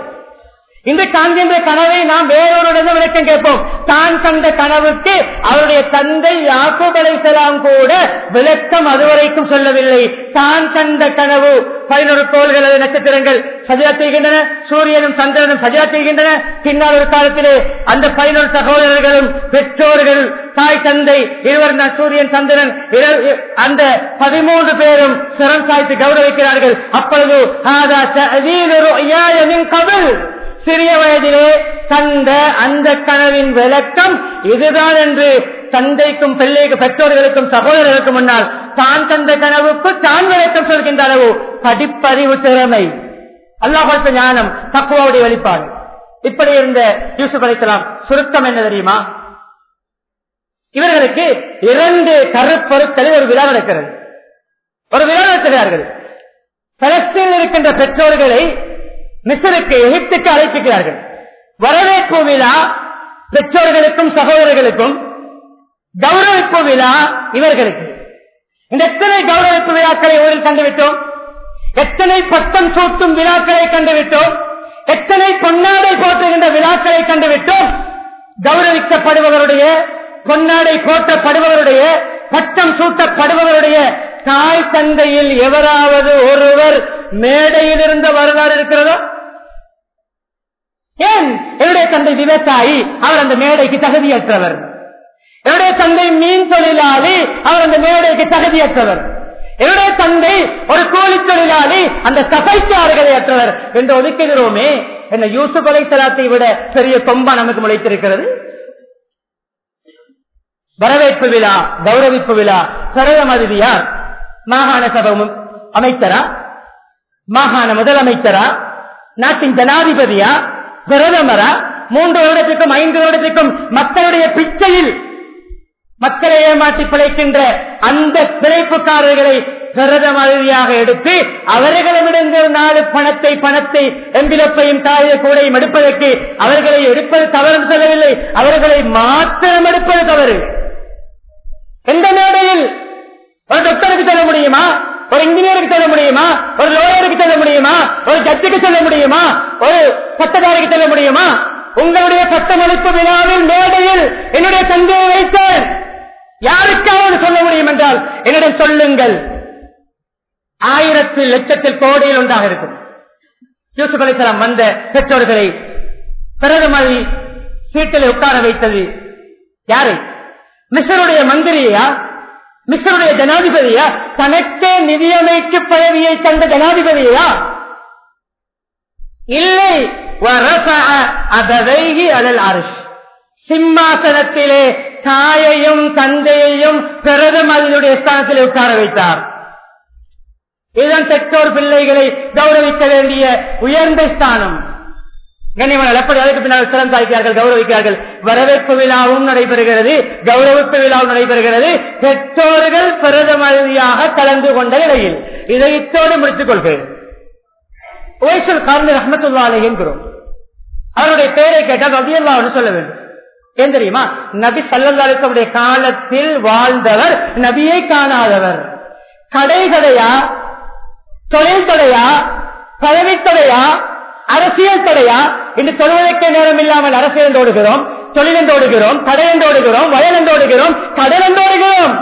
இந்த காண்கின்ற கனவை நாம் வேறொருடன் விளக்கம் கேட்போம். தான் கண்ட கனவுக்கு அவருடைய தந்தை யாக்கூப் அலைசலாம் கூட விளக்கம் அதுவரைக்கும் சொல்லவில்லை. தான் கண்ட கனவு. பதினொரு கோள்கள் அல்லது நட்சத்திரங்கள் சஜா செய்கின்றன சூரியனும் சந்திரனும் சஜா செய்கின்றன. பின்னால் ஒரு காலத்திலே அந்த பதினொரு சகோதரர்களும் பெற்றோர்கள் தாய் தந்தை இருவர் தான் சூரியன் சந்திரன் அந்த பதிமூன்று பேரும் சிறம் சாய்த்து கௌரவிக்கிறார்கள். அப்பொழுது "ஹாதா சிறிய வயதிலே கண்ட அந்த கனவின் விளக்கம் இதுதான் என்று தந்தைக்கும் பிள்ளைக்கு பெற்றோர்களுக்கும் சகோதரர்களுக்கும் முன்னால் தான் கண்ட கனவுக்கு தான் விளக்கம் சொல்கின்ற அளவு படிப்பறிவு திறமை. அல்லாஹ் கொடுத்த ஞானம் தக்குவாவுடைய வெளிப்பாடு. இப்படி இருந்த யூசுப் அலைக்கலாம் சுருக்கம் என்ன தெரியுமா? இவர்களுக்கு இரண்டு கருப்பொருட்களில் ஒரு விழா நடக்கிறது. ஒரு விழா நடத்துகிறார்கள். பலஸ்தீனில் இருக்கின்ற பெற்றோர்களை மிசருக்கு எகிப்துக்கு அழைத்துக்கிறார்கள் வரவேற்பு விழா பெற்றோர்களுக்கும் சகோதரர்களுக்கும் கௌரவிப்பு விழா இவர்களுக்கு. இந்த எத்தனை கௌரவிப்பு விழாக்களை ஊரில் கண்டுவிட்டோம்? எத்தனை பட்டம் சூட்டும் விழாக்களை கண்டுவிட்டோம்? எத்தனை பொன்னாடை போட்டுகின்ற விழாக்களை கண்டுவிட்டோம்? கௌரவிக்கப்படுபவருடைய பொன்னாடை போட்டப்படுபவருடைய பட்டம் சூட்டப்படுபவருடைய தாய் தந்தையில் எவராவது ஒருவர் மேடையில் இருந்த வரலாறு இருக்கிறதோ? ஏன்? என்னுடைய தந்தை விவசாயி அவர் அந்த மேடைக்கு தகுதியற்றவர். என்னுடைய தந்தை மீன் தொழிலாளி அவர் அந்த மேடைக்கு தகுதியற்றவர். என்னுடைய தந்தை ஒரு கூலி தொழிலாளி அந்த சபைக்காரர்களை அற்றவர் என்று ஒதுக்குகிறோமே. என்ன யூசு கொலை தலாத்தை விட பெரிய கொம்பா நமக்கு முளைத்திருக்கிறது? வரவேற்பு விழா கௌரவிப்பு விழா பிரதம அதிதியார் மாகாண சபை அமைச்சரா மாகாண முதலமைச்சரா நாட்டின் ஜனாதிபதியா? பிரதமரா? மூன்று வருடத்திற்கும் ஐந்து வருடத்திற்கும் மக்களுடைய பிச்சையில் மக்களை ஏமாற்றி பிழைக்கின்ற அந்த பிழைப்புக்காரர்களை பிரதமரியாக எடுத்து அவர்களிடமிருந்து நாலு பணத்தை பணத்தை எம்பிலப்பையும் தாய கூடையும் எடுப்பதற்கு அவர்களை எடுப்பது தவறு செல்லவில்லை. அவர்களை மாத்திரம் எடுப்பது தவறு. எந்த மேடையில் ஒரு டாக்டருக்கு சொல்ல முடியுமா? ஒரு இன்ஜினியருக்கு சொல்ல முடியுமா? ஒரு லோயருக்கு சொல்ல முடியுமா? ஒரு ஜட்ஜுக்கு சொல்ல முடியுமா? ஒரு பட்டதாரிக்கு சொல்ல முடியுமா? உங்களுடைய பட்டமளிப்பு விழாவில் மேடையில் என்னுடைய தந்தையை வைத்தேன். யாருக்காவது சொல்ல முடியும் என்றால் என்னிடம் சொல்லுங்கள். ஆயிரத்து லட்சத்தில் கோடியில் ஒன்றாக இருக்கும். யூசுப் அலிசலாம் வந்த பெற்றோர்களை மாதிரி சீட்டில் உட்கார வைத்தது யாரு? மிஸ்ருடைய மந்திரியா? மிஸ்ருடைய ஜனாதிபதியா? தனக்கே நிதியமைக்கு பதவியை தந்த ஜனாதிபதியா? இல்லை. அதல் அரிஷ். சிம்மாசனத்திலே தாயையும் தந்தையையும் பிரதமருடைய ஸ்தானத்தில் உட்கார வைத்தார். இதன் பெற்றோர் பிள்ளைகளை கௌரவிக்க வேண்டிய உயர்ந்த ஸ்தானம். கண்ணியமான எப்படி அதற்கு பின்னால் சிறந்த ஆய்க்கிறார்கள் கௌரவிக்கிறார்கள். வரவேற்பு விழாவும் நடைபெறுகிறது கௌரவிப்பு விழாவும் நடைபெறுகிறது. பெற்றோர்கள் பிரதமதியாக கலந்து கொண்ட நிலையில். இதை இத்தோடு முடித்துக் கொள்கிறேன். ஓய்சல் கார்னர் அஹமத்துல்லாலை என்கிறோம். அவருடைய பெயரை கேட்டால் ரதியல்லான்னு சொல்ல வேண்டும். ஏன் தெரியுமா? நபி சல்லல்லாவுடைய காலத்தில் வாழ்ந்தவர் நபியை காணாதவர். கடை கடையா தொழில் தொடையா பதவி தடையா அரசியல் தடையா? இன்று தொழுவதற்கு நேரம் இல்லாமல் அரசியல் ஓடுகிறோம் தொழிலந்தோடுகிறோம் கடையந்தோடுகிறோம் வயலந்தோடுகிறோம் கடலந்தோடுகிறோம்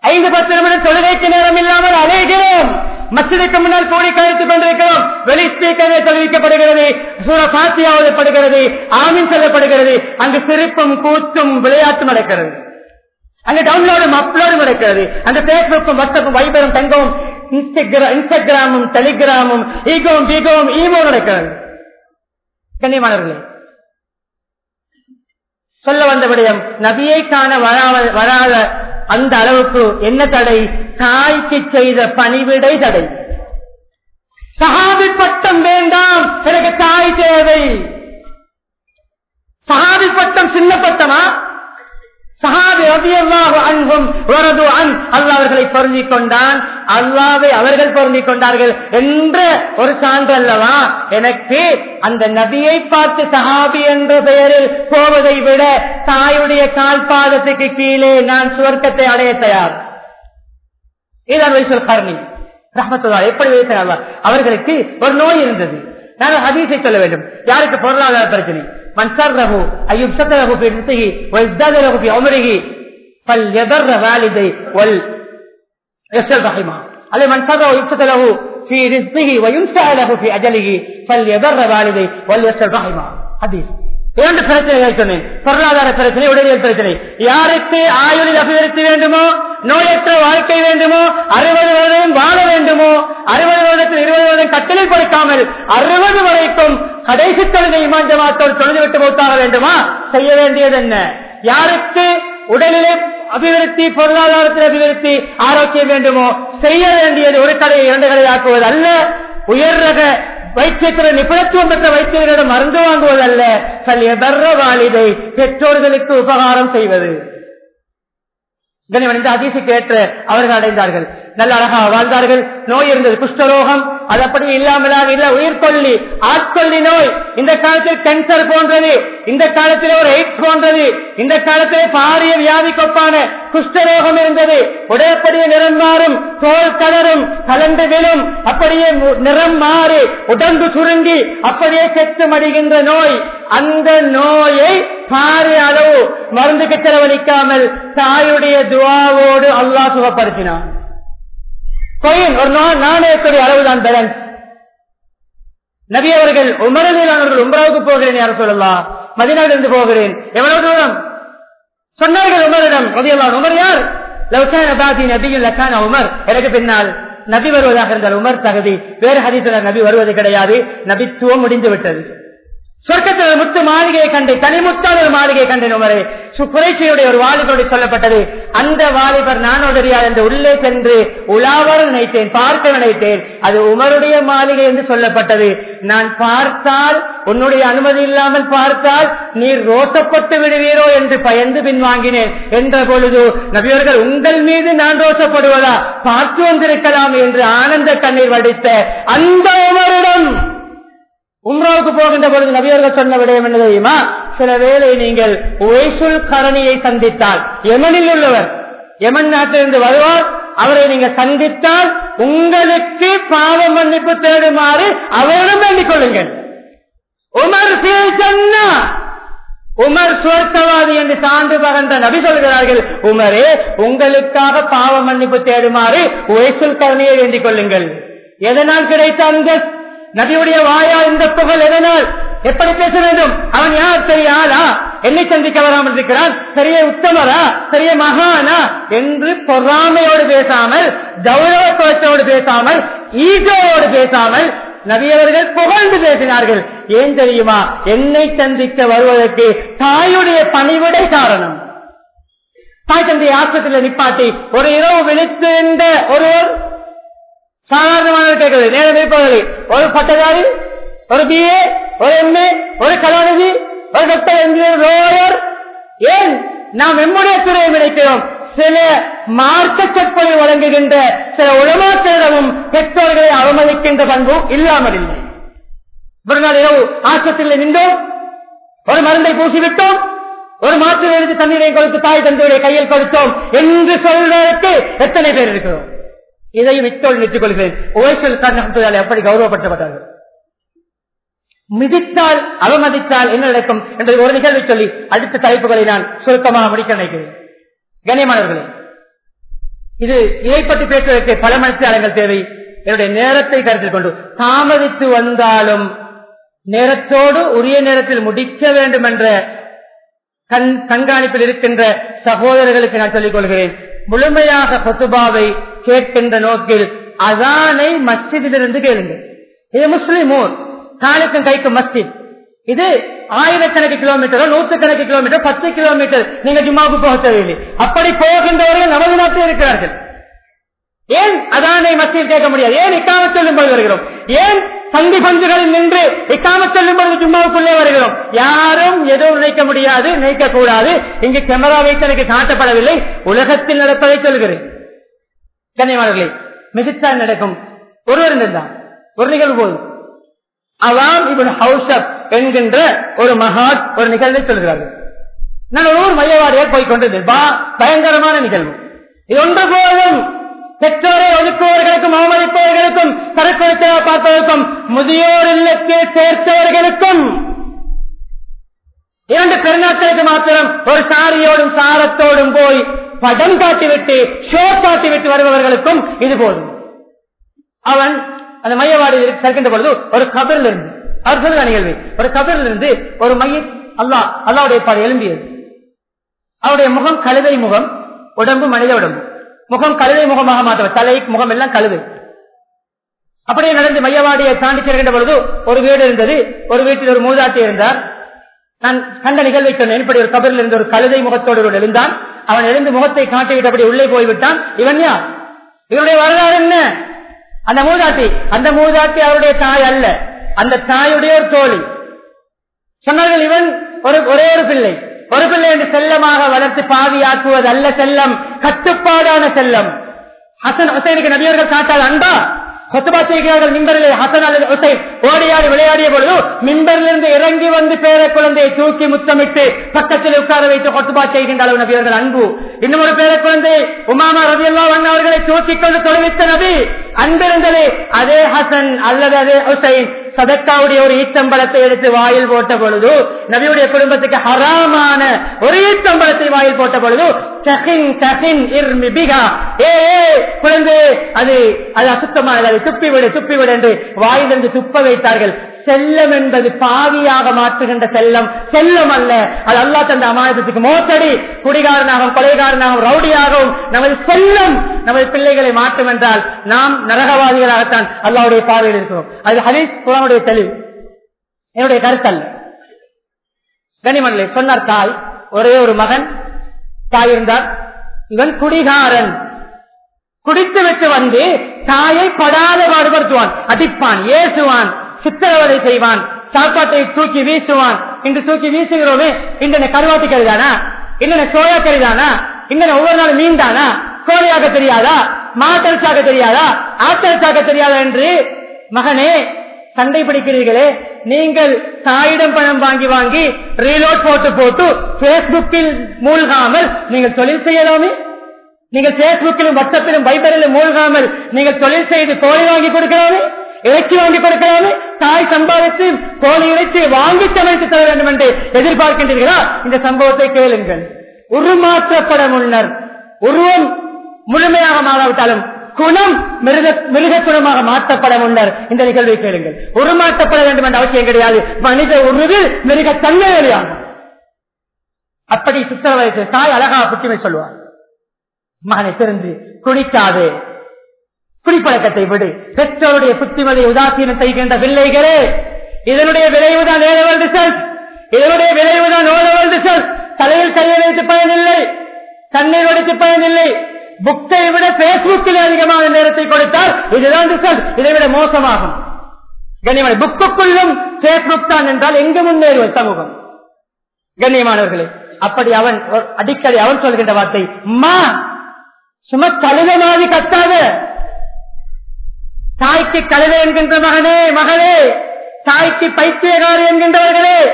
ஐந்து பத்து நிமிடம் தொழுகைக்கு நேரம் இல்லாமல் அலைகிறோம். மசிதுக்கு முன்னால் கூடி கழித்துக் கொண்டிருக்கிறோம். வெளி ஸ்பீக்கரே தெரிவிக்கப்படுகிறது பாத்தியா ஆமின் சொல்லப்படுகிறது. அங்கு சிரிப்பும் கூத்தும் விளையாட்டும் நடக்கிறது. அங்கு டவுன்லோடும் அப்லோடும் நடக்கிறது. அந்த பேஸ்புக்கும் வாட்ஸ்அப்பும் வைபரும் தங்கவும் இன்ஸ்டாகிராமும் டெலிகிராமும் ஈகோவும் பீகோவும் ஈமோ நடக்கிறது. கண்ணியமானவர்களே சொல்ல வந்த விடயம் நபியை காண வராத அந்த அளவுக்கு என்ன தடை? தாய்க்கு செய்த பணிவிடை தடை. சகாபி பட்டம் வேண்டாம் எனக்கு தாய் தேவை. சகாபி பட்டம் சின்ன பட்டமா? சஹாபி ரதியல்லாஹு அன்பும் வரது அன் அல்லா அவர்களை பொருந்திக் கொண்டான் அல்லாவை அவர்கள் பொருந்திக் கொண்டார்கள் என்ற ஒரு சான்று அல்லவா? எனக்கு அந்த நபியை பார்த்து சஹாபி என்ற பெயரில் போவதை விட தாயுடைய கால்பாதத்துக்கு கீழே நான் சுவர்க்கத்தை அடைய தயார். இதான் வைசல் கர்ணி ரஹமத்துல்லா எப்படி வைத்தார் அவர்களுக்கு ஒரு நோய் இருந்தது. நான் ஹதீஸை சொல்ல வேண்டும். யாருக்கு பொருளாதார பிரச்சனை? من سره أن يبسط له في رزقه ويزداد له في عمره فليبر والديه ويصل رحمه. على من سره يبسط له في رزقه وينسى له في أجله فليبر والديه وليصل رحمه. حديث. இரண்டு பிரச்சனைகள் சொன்னேன். பொருளாதார பிரச்சனை உடலியல் பிரச்சனை. யாருக்கு ஆயுளில் அபிவிருத்தி வேண்டுமோ நோயற்ற வாழ்க்கை வேண்டுமோ அறுபது வருடம் வாழ வேண்டுமோ அறுபது வருடத்தில் இருபது வருடம் கட்டளை கொடுக்காமல் அறுபது வரைக்கும் கடைசி தொழுகை தொழில் தொழுதுவிட்டு போத்தாக வேண்டுமா? செய்ய வேண்டியது என்ன? யாருக்கு உடலிலே அபிவிருத்தி பொருளாதாரத்தில் அபிவிருத்தி ஆரோக்கியம் வேண்டுமோ செய்ய வேண்டியது ஒரு கடையை இரண்டு கடை ஆக்குவது அல்ல. உயர் ரக வைத்தியத்துறை நிபுணத்துவம் பெற்ற வைத்தியர்களிடம் மருந்து வாங்குவதல்ல. சல்யபர்ற வாலிதை பெற்றோர்களுக்கு உபகாரம் செய்வது. கனிவன் இந்த அதிசைக்கு அவர்கள் அடைந்தார்கள். நல்ல அழகாக வாழ்ந்தார்கள். நோய் இருந்தது குஷ்டரோகம். அது அப்படி இல்லாமலாக இல்ல. உயிர்கொல்லி ஆட்கொல்லி நோய். இந்த காலத்தில் கேன்சர் போன்றது. இந்த காலத்தில் ஒரு எய்ட்ஸ் போன்றது. இந்த காலத்திலே பாரிய வியாதி கொப்பான குஷ்டரோகம் இருந்தது. உடையப்படியே நிறம் மாறும். தோல் கலரும். கலந்து விழும். அப்படியே நிறம் மாறி உடம்பு சுருங்கி அப்படியே செத்து மடிகின்ற நோய். அந்த நோயை பாரிய அளவு மருந்துக்கு செலவழிக்காமல் தாயுடைய துவாவோடு அல்லாஹ் சுகப்படுத்தினான். கொயின் ஒரு நா- நாணயத்துடைய அளவுதான் பேலன்ஸ் நபி அவர்கள் உமரலிலானவர்கள் உம்ராவுக்கு போகிறேன் யார சொல்லலாம் மதினாவிலிருந்து போகிறேன். எவ்வளவு தூரம்? சொன்னார்கள் உமரிடம் ரதியல்லாஹு உமர் யார்? லவ்கான பாதி நபியுல் லக்கான உமர். எனக்கு பின்னால் நபி வருவதாக இருந்தால் உமர் தகுதி. வேறு ஹதீசுல நபி வருவது கிடையாது. நபித்துவம் முடிந்து விட்டது சொர்க்கத்தில் முத்து மாளிகையை கண்டு தனிமுத்தான ஒரு மாளிகையை கண்டேன் உமரே. குறைச்சியுடைய ஒரு வாலிபரோடு சொல்லப்பட்டது. அந்த வாலிபர் நான் உதறியார் என்று உள்ளே சென்று உலாவர நினைத்தேன் பார்க்க நினைத்தேன். அது உமருடைய மாளிகை என்று சொல்லப்பட்டது. நான் பார்த்தால் உன்னுடைய அனுமதி இல்லாமல் பார்த்தால் நீர் ரோசப்பட்டு விடுவீரோ என்று பயந்து பின்வாங்கினேன். என்ற பொழுது நபியவர்கள் உங்கள் மீது நான் ரோசப்படுவதா? பார்த்து வந்திருக்கலாம் என்று ஆனந்த கண்ணீர் வடித்த அந்த உமரிடம் உம்ராவுக்கு போகின்ற பொழுது நபியர்கள் சொன்ன விடயம் என்ன தெரியுமா? சில வேளை நீங்கள் ஒய்சுல் கரணியை சந்தித்தால் யமனில் உள்ளவர் யமன் நாட்டிலிருந்து வருவார் அவரை நீங்க சந்தித்தால் உங்களுக்கு பாவ மன்னிப்பு தேடுமாறு அவரிடம் வேண்டிக் கொள்ளுங்கள். உமர் சொன்னா உமர் சுவர்த்தவாதி என்று சான்று பகன்ற நபி சொல்கிறார்கள் உமரே உங்களுக்காக பாவ மன்னிப்பு தேடுமாறு ஒய்சுல் கரணியை வேண்டிக் கொள்ளுங்கள். எதனால் கிடைத்த அந்த நபியுடைய வாயா இந்த புகழ் எதனால்? எப்படி பேச வேண்டும்? அவன் யார்? சரியாளா ஆளா என்னை சந்திக்க வராமல் இருக்கிறான்? சரிய உத்தமரா? சரிய மகானா? என்று பொறாமையோடு பேசாமல் கௌரவத்தோடு பேசாமல் ஈகோவோடு பேசாமல் நபியவர்கள் புகழ்ந்து பேசினார்கள். ஏன் தெரியுமா? என்னை சந்திக்க வருவதற்கு தாயுடைய பணிவிடை காரணம். தாய் தந்தை ஆஸ்பத்திரியில் நிப்பாட்டி ஒரு இரவு என்ற ஒருவர் சாதாரணமான கேட்கிறது. நேரம் இருப்பவர்கள் ஒரு பட்டதாரி ஒரு பிஏ ஒரு எம்ஏ ஒரு கலாநிதி ஒரு டாக்டர் என்ஜினியர் லோயர் ஏன்? நாம் எம்முடைய துறையை நினைக்கிறோம். சில மார்க்க சொற்பொழி வழங்குகின்ற சில உலமாக்களிடமும் பெற்றோர்களை அவமதிக்கின்ற பண்பும் இல்லாமல் இல்லை. ஒரு நாள் இரவு ஆஸ்பத்திரியில் நின்றோம். ஒரு மருந்தை பூசிவிட்டோம். ஒரு மாற்று எழுதி தண்ணீரை கொடுத்து தாய் தந்தையுடைய கையில் கொடுத்தோம். என்று சொல்வதற்கு எத்தனை பேர் இருக்கிறோம்? இதையும் இத்தோடு நிறுத்திக் கொள்கிறேன். ஓய்சல் கண்ணால் எப்படி கௌரவப்படுத்தப்பட்டார்கள் மிதித்தால் அவமதித்தால் என்ன நடக்கும் என்ற ஒரு நிகழ்வை சொல்லி அடுத்த தலைப்புகளை நான் சுருக்கமாக முடிக்க நினைக்கிறேன் கண்ணியமானவர்களே இது இதை பற்றி பேசுவதற்கு பல மனசியாளர்கள் தேவை. என்னுடைய நேரத்தை கருத்தில் கொண்டு தாமதித்து வந்தாலும் நேரத்தோடு உரிய நேரத்தில் முடிக்க வேண்டும் என்ற கண் கண்காணிப்பில் இருக்கின்ற சகோதரர்களுக்கு நான் சொல்லிக் கொள்கிறேன். முழுமையாக பசுபாவை கேட்கின்ற நோக்கில் அதானை மஸ்ஜிதிலிருந்து கேளுங்கள். இது முஸ்லிம் ஊர் காலுக்கும் கைக்கும் மஸ்ஜித். இது ஆயிரக்கணக்கு கிலோமீட்டரோ நூற்றுக்கணக்கு கிலோமீட்டர் பத்து கிலோமீட்டர் நீங்க ஜும்மாவுக்கு போக தேவையில்லை. அப்படி போகின்றவர்கள் நமது நாட்டில் இருக்கிறார்கள். ஏன் அதானை மத்தியில் கேட்க முடியாது? ஏன் இக்காம செல்லும் வருகிறோம்? ஏன் சந்தி பந்துகளில் நின்று இக்காம செல்லும் பொழுது ஜும்மாவுக்குள்ளே வருகிறோம். யாரும் எதுவும் நினைக்க முடியாது நினைக்க கூடாது. இங்கு கேமரா வைத்து எனக்கு காட்டப்படவில்லை. உலகத்தில் நடப்பதை சொல்கிறேன். கண்ணியமானவர்களே மிகத்தான் நடக்கும். ஒருவர் இருந்தான் ஒரு நிகழ்வு போது அவாம் இவன் ஹவுசப் என்கின்ற ஒரு மகாத் ஒரு நிகழ்வை சொல்கிறார்கள். நான் ஒரு ஊர் போய் கொண்டது பா- பயங்கரமான நிகழ்வு. இது ஒன்று போதும். பெற்றோரை ஒதுக்குவர்களுக்கும் அவமதிப்பவர்களுக்கும் கருத்துவத்தை பார்ப்பதற்கும் முதியோர் இல்லத்தில் சேர்த்தவர்களுக்கும். இரண்டு பெருநாட்களுக்கு மாத்திரம் ஒரு சாரியோடும் சாரத்தோடும் போய் படம் காட்டிவிட்டு ஷோ காட்டிவிட்டு வருபவர்களுக்கும் இது போதும். அவன் அந்த மையவாடி சேர்க்கின்ற பொழுது ஒரு கபரில் இருந்து அவர் நிகழ்வு ஒரு கபரில் இருந்து ஒரு மைய அல்லாஹ் அல்லாவுடைய பாடு எழும்பியது. அவருடைய முகம் கழுதை முகம் உடம்பு மனித உடம்பு. முகம் கழுதை முகமாக மாற்ற தலை முகம் எல்லாம் கழுது அப்படியே நடந்து மையவாடியை தாண்டி செல்கின்ற பொழுது ஒரு வீடு இருந்தது. ஒரு வீட்டில் ஒரு மூதாட்டி இருந்தார். நான் கண்ட நிகழ்வை சொன்னேன். இப்படி ஒரு கபரில் இருந்த ஒரு கழுதை முகத்தோடு எழுந்தான். அவன் எழுந்து முகத்தை காட்டிவிட்டபடி உள்ளே போய்விட்டான். இவன் யார்? இவருடைய வரலாறு என்ன? அந்த மூதாட்டி. அந்த மூதாட்டி அவருடைய தாய் அல்ல. அந்த தாயுடைய ஒரு தோழி. சொன்னார்கள் இவன் ஒரு ஒரே ஒரு பிள்ளை. ஒரு பிள்ளை என்று செல்லமாக வளர்த்து பாவியாக்குவது அல்ல செல்லம் கட்டுப்பாடான செல்லம். ஹசன் ஹுசைனுக்கு நபியர்கள் காட்டால் அன்பா? கொத்துபா செய்கிறார்கள் மிம்பரிலே ஹசன் அல்லது ஹுசைன் ஓடியாடி விளையாடிய பொழுது மிம்பரிலிருந்து இறங்கி வந்து பேர குழந்தையை தூக்கி முத்தமிட்டு பக்கத்தில் உட்கார வைத்து கொத்துபா செய்கின்ற அளவு நபியர்கள் அன்பு. இன்னும் ஒரு பேர குழந்தை உமாமா ரவி அவர்களை தூக்கி கொண்டு தொலைவித்த நபி. அன்பிருந்தது அதே ஹசன் அல்லது அதே ஹுசைன் சதக்காவுடைய ஒரு ஈத்தம்பளத்தை எடுத்து வாயில் போட்ட பொழுது நபியுடைய குடும்பத்துக்கு ஹராமான ஒரு ஈத்தம்பளத்தை வாயில் போட்ட பொழுது ஏ குழந்தை அது அது அசுத்தமானது அது துப்பிவிடு துப்பிவிடு என்று வாயிலிருந்து துப்ப வைத்தார்கள். செல்லம் என்பது பாவியாக மாற்றுகின்ற செல்லம். செல்லம் அல்ல. அது அல்லா தந்த அமாயத்துக்கு மோசடி. குடிகாரனாகவும் கொலைகாரனாகவும் ரவுடியாகவும் நமது செல்லம் நமது பிள்ளைகளை மாற்றும் என்றால் நாம் நரகவாதிகளாகத்தான் அல்லாவுடைய பார்வையில் இருக்கிறோம். அது ஹரீஸ் குரானுடைய தெளிவு. என்னுடைய கருத்தல்ல. கனிமன்லை சொன்னார் தாய் ஒரே ஒரு மகன் தாய் இருந்தார். இவன் குடிகாரன். குடித்து விட்டு வந்து தாயை படாத பாடுபடுத்துவான் அடிப்பான் ஏசுவான். சித்திரவதை செய்வான். சாப்பாட்டை தூக்கி வீசுவான். இன்று தூக்கி வீசுகிறோமே இன்று கருவாட்டு கறிதானா இன்னும் சோயா கறிதானா இன்னும் ஒவ்வொரு நாளும் மீன் தானா கோழியாக தெரியாதா? மாட்டரிசாக தெரியாதா? ஆட்டரிசாக தெரியாதா என்று? மகனே சண்டை பிடிக்கிறீர்களே நீங்கள் தாயிடம் பணம் வாங்கி வாங்கி ரீலோட் போட்டு போட்டு பேஸ்புக்கில் மூழ்காமல் நீங்கள் தொழில் செய்யலாமே? நீங்கள் பேஸ்புக்கிலும் வாட்ஸ்அப்பிலும் பைபரிலும் மூழ்காமல் நீங்கள் தொழில் செய்து கோழி வாங்கி கொடுக்கலாமே? இறைச்சி வாங்கி கொடுக்கிறாரு. தாய் சம்பாதித்து கோழி இறைச்சி வாங்கி சமைத்து தர வேண்டும் என்று எதிர்பார்க்கின்றீர்களா? இந்த சம்பவத்தை கேளுங்கள். உருமாற்றப்பட முன்னர் உருவம் முழுமையாக மாறாவிட்டாலும் குணம் மிருக மிருக குணமாக மாற்றப்பட முன்னர் இந்த நிகழ்வை கேளுங்கள். உருமாற்றப்பட வேண்டும் என்ற அவசியம் கிடையாது. மனித உருவில் மிருக தன்மை வெளியாகும் அப்படி சித்திரவதை தாய் அழகா புத்திமை சொல்வார் மகனை திறந்து குடிக்காதே. குடிப்பழக்கத்தை விடு. பெற்றோருடைய புத்திமதி உதாசீனம் செய்கின்ற பிள்ளைகளே இதனுடைய விளைவுதான் ஏழவல் ரிசல்ட் இதனுடைய விளைவுதான் ஓலவல் ரிசல்ட் தலையில் கையை வைத்து பயனில்லை தண்ணீர் வடித்து பயனில்லை. புக்கை விட பேஸ்புக்கில் அதிகமான நேரத்தை கொடுத்தால் இதுதான் ரிசல்ட் இதை விட மோசமாகும். கண்ணியமான புக்குக்குள்ளும் பேஸ்புக் தான் என்றால் எங்கு முன்னேறுவது சமூகம்? கண்ணியமானவர்களே அப்படி அவன் அடிக்கடி அவன் சொல்கின்ற வார்த்தை மா சும்மா தலைவ மாதிரி கத்தாத. தாய்க்கு கழுதை என்கின்ற மகனே மகளே. தாய்க்கு பைத்தியகாரி என்கின்றவர்களே.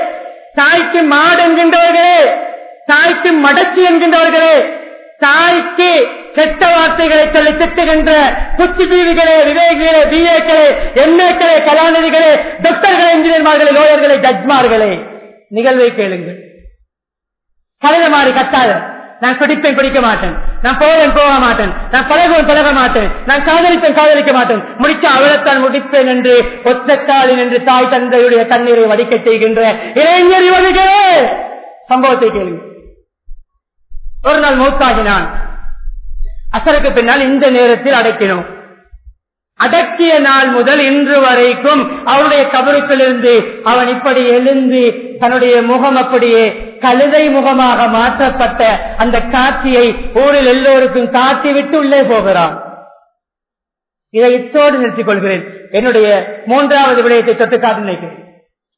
தாய்க்கு மாடு என்கின்றவர்களே. தாய்க்கு மடச்சி என்கின்றவர்களே. தாய்க்கு கெட்ட வார்த்தைகளை சொல்லி திட்டுகின்ற புத்திஜீவிகளே விவேகிகளே பிஏக்களே எம்ஏக்களே கலாநிதிகளே டாக்டர்களே இன்ஜினியர்மார்களே லோயர்களே ஜட்மார்களே நிகழ்வை கேளுங்கள். கழுத மாறி கத்தாத. நான் குடிப்பேன் குடிக்க மாட்டேன். நான் போவேன் போக மாட்டேன். நான் பழகுவேன் பழக மாட்டேன். நான் காதலிப்பேன் காதலிக்க மாட்டேன். முடிச்ச அவளைத்தான் முடிப்பேன் என்று ஒத்தக்காலின் என்று தாய் தந்தையுடைய தண்ணீரை வடிக்க செய்கின்ற இளைஞர் இவனுகளே சம்பவத்தை கேளுங்க ஒரு நாள் மூத்தாகினான். அசருக்கு பின்னால் இந்த நேரத்தில் அடக்கினோம் அடக்கிய நாள் முதல் இன்று வரைக்கும் அவருடைய கபருக்கிலிருந்து அவன் இப்படி எழுந்து தன்னுடைய முகம் அப்படியே கழுதை முகமாக மாற்றப்பட்ட அந்த காட்சியை ஊரில் எல்லோருக்கும் காட்டிவிட்டு உள்ளே போகிறான். இதை இத்தோடு நிறுத்திக் கொள்கிறேன். என்னுடைய மூன்றாவது விடயத்தை தொட்டு காட்டி நினைக்கிறேன்.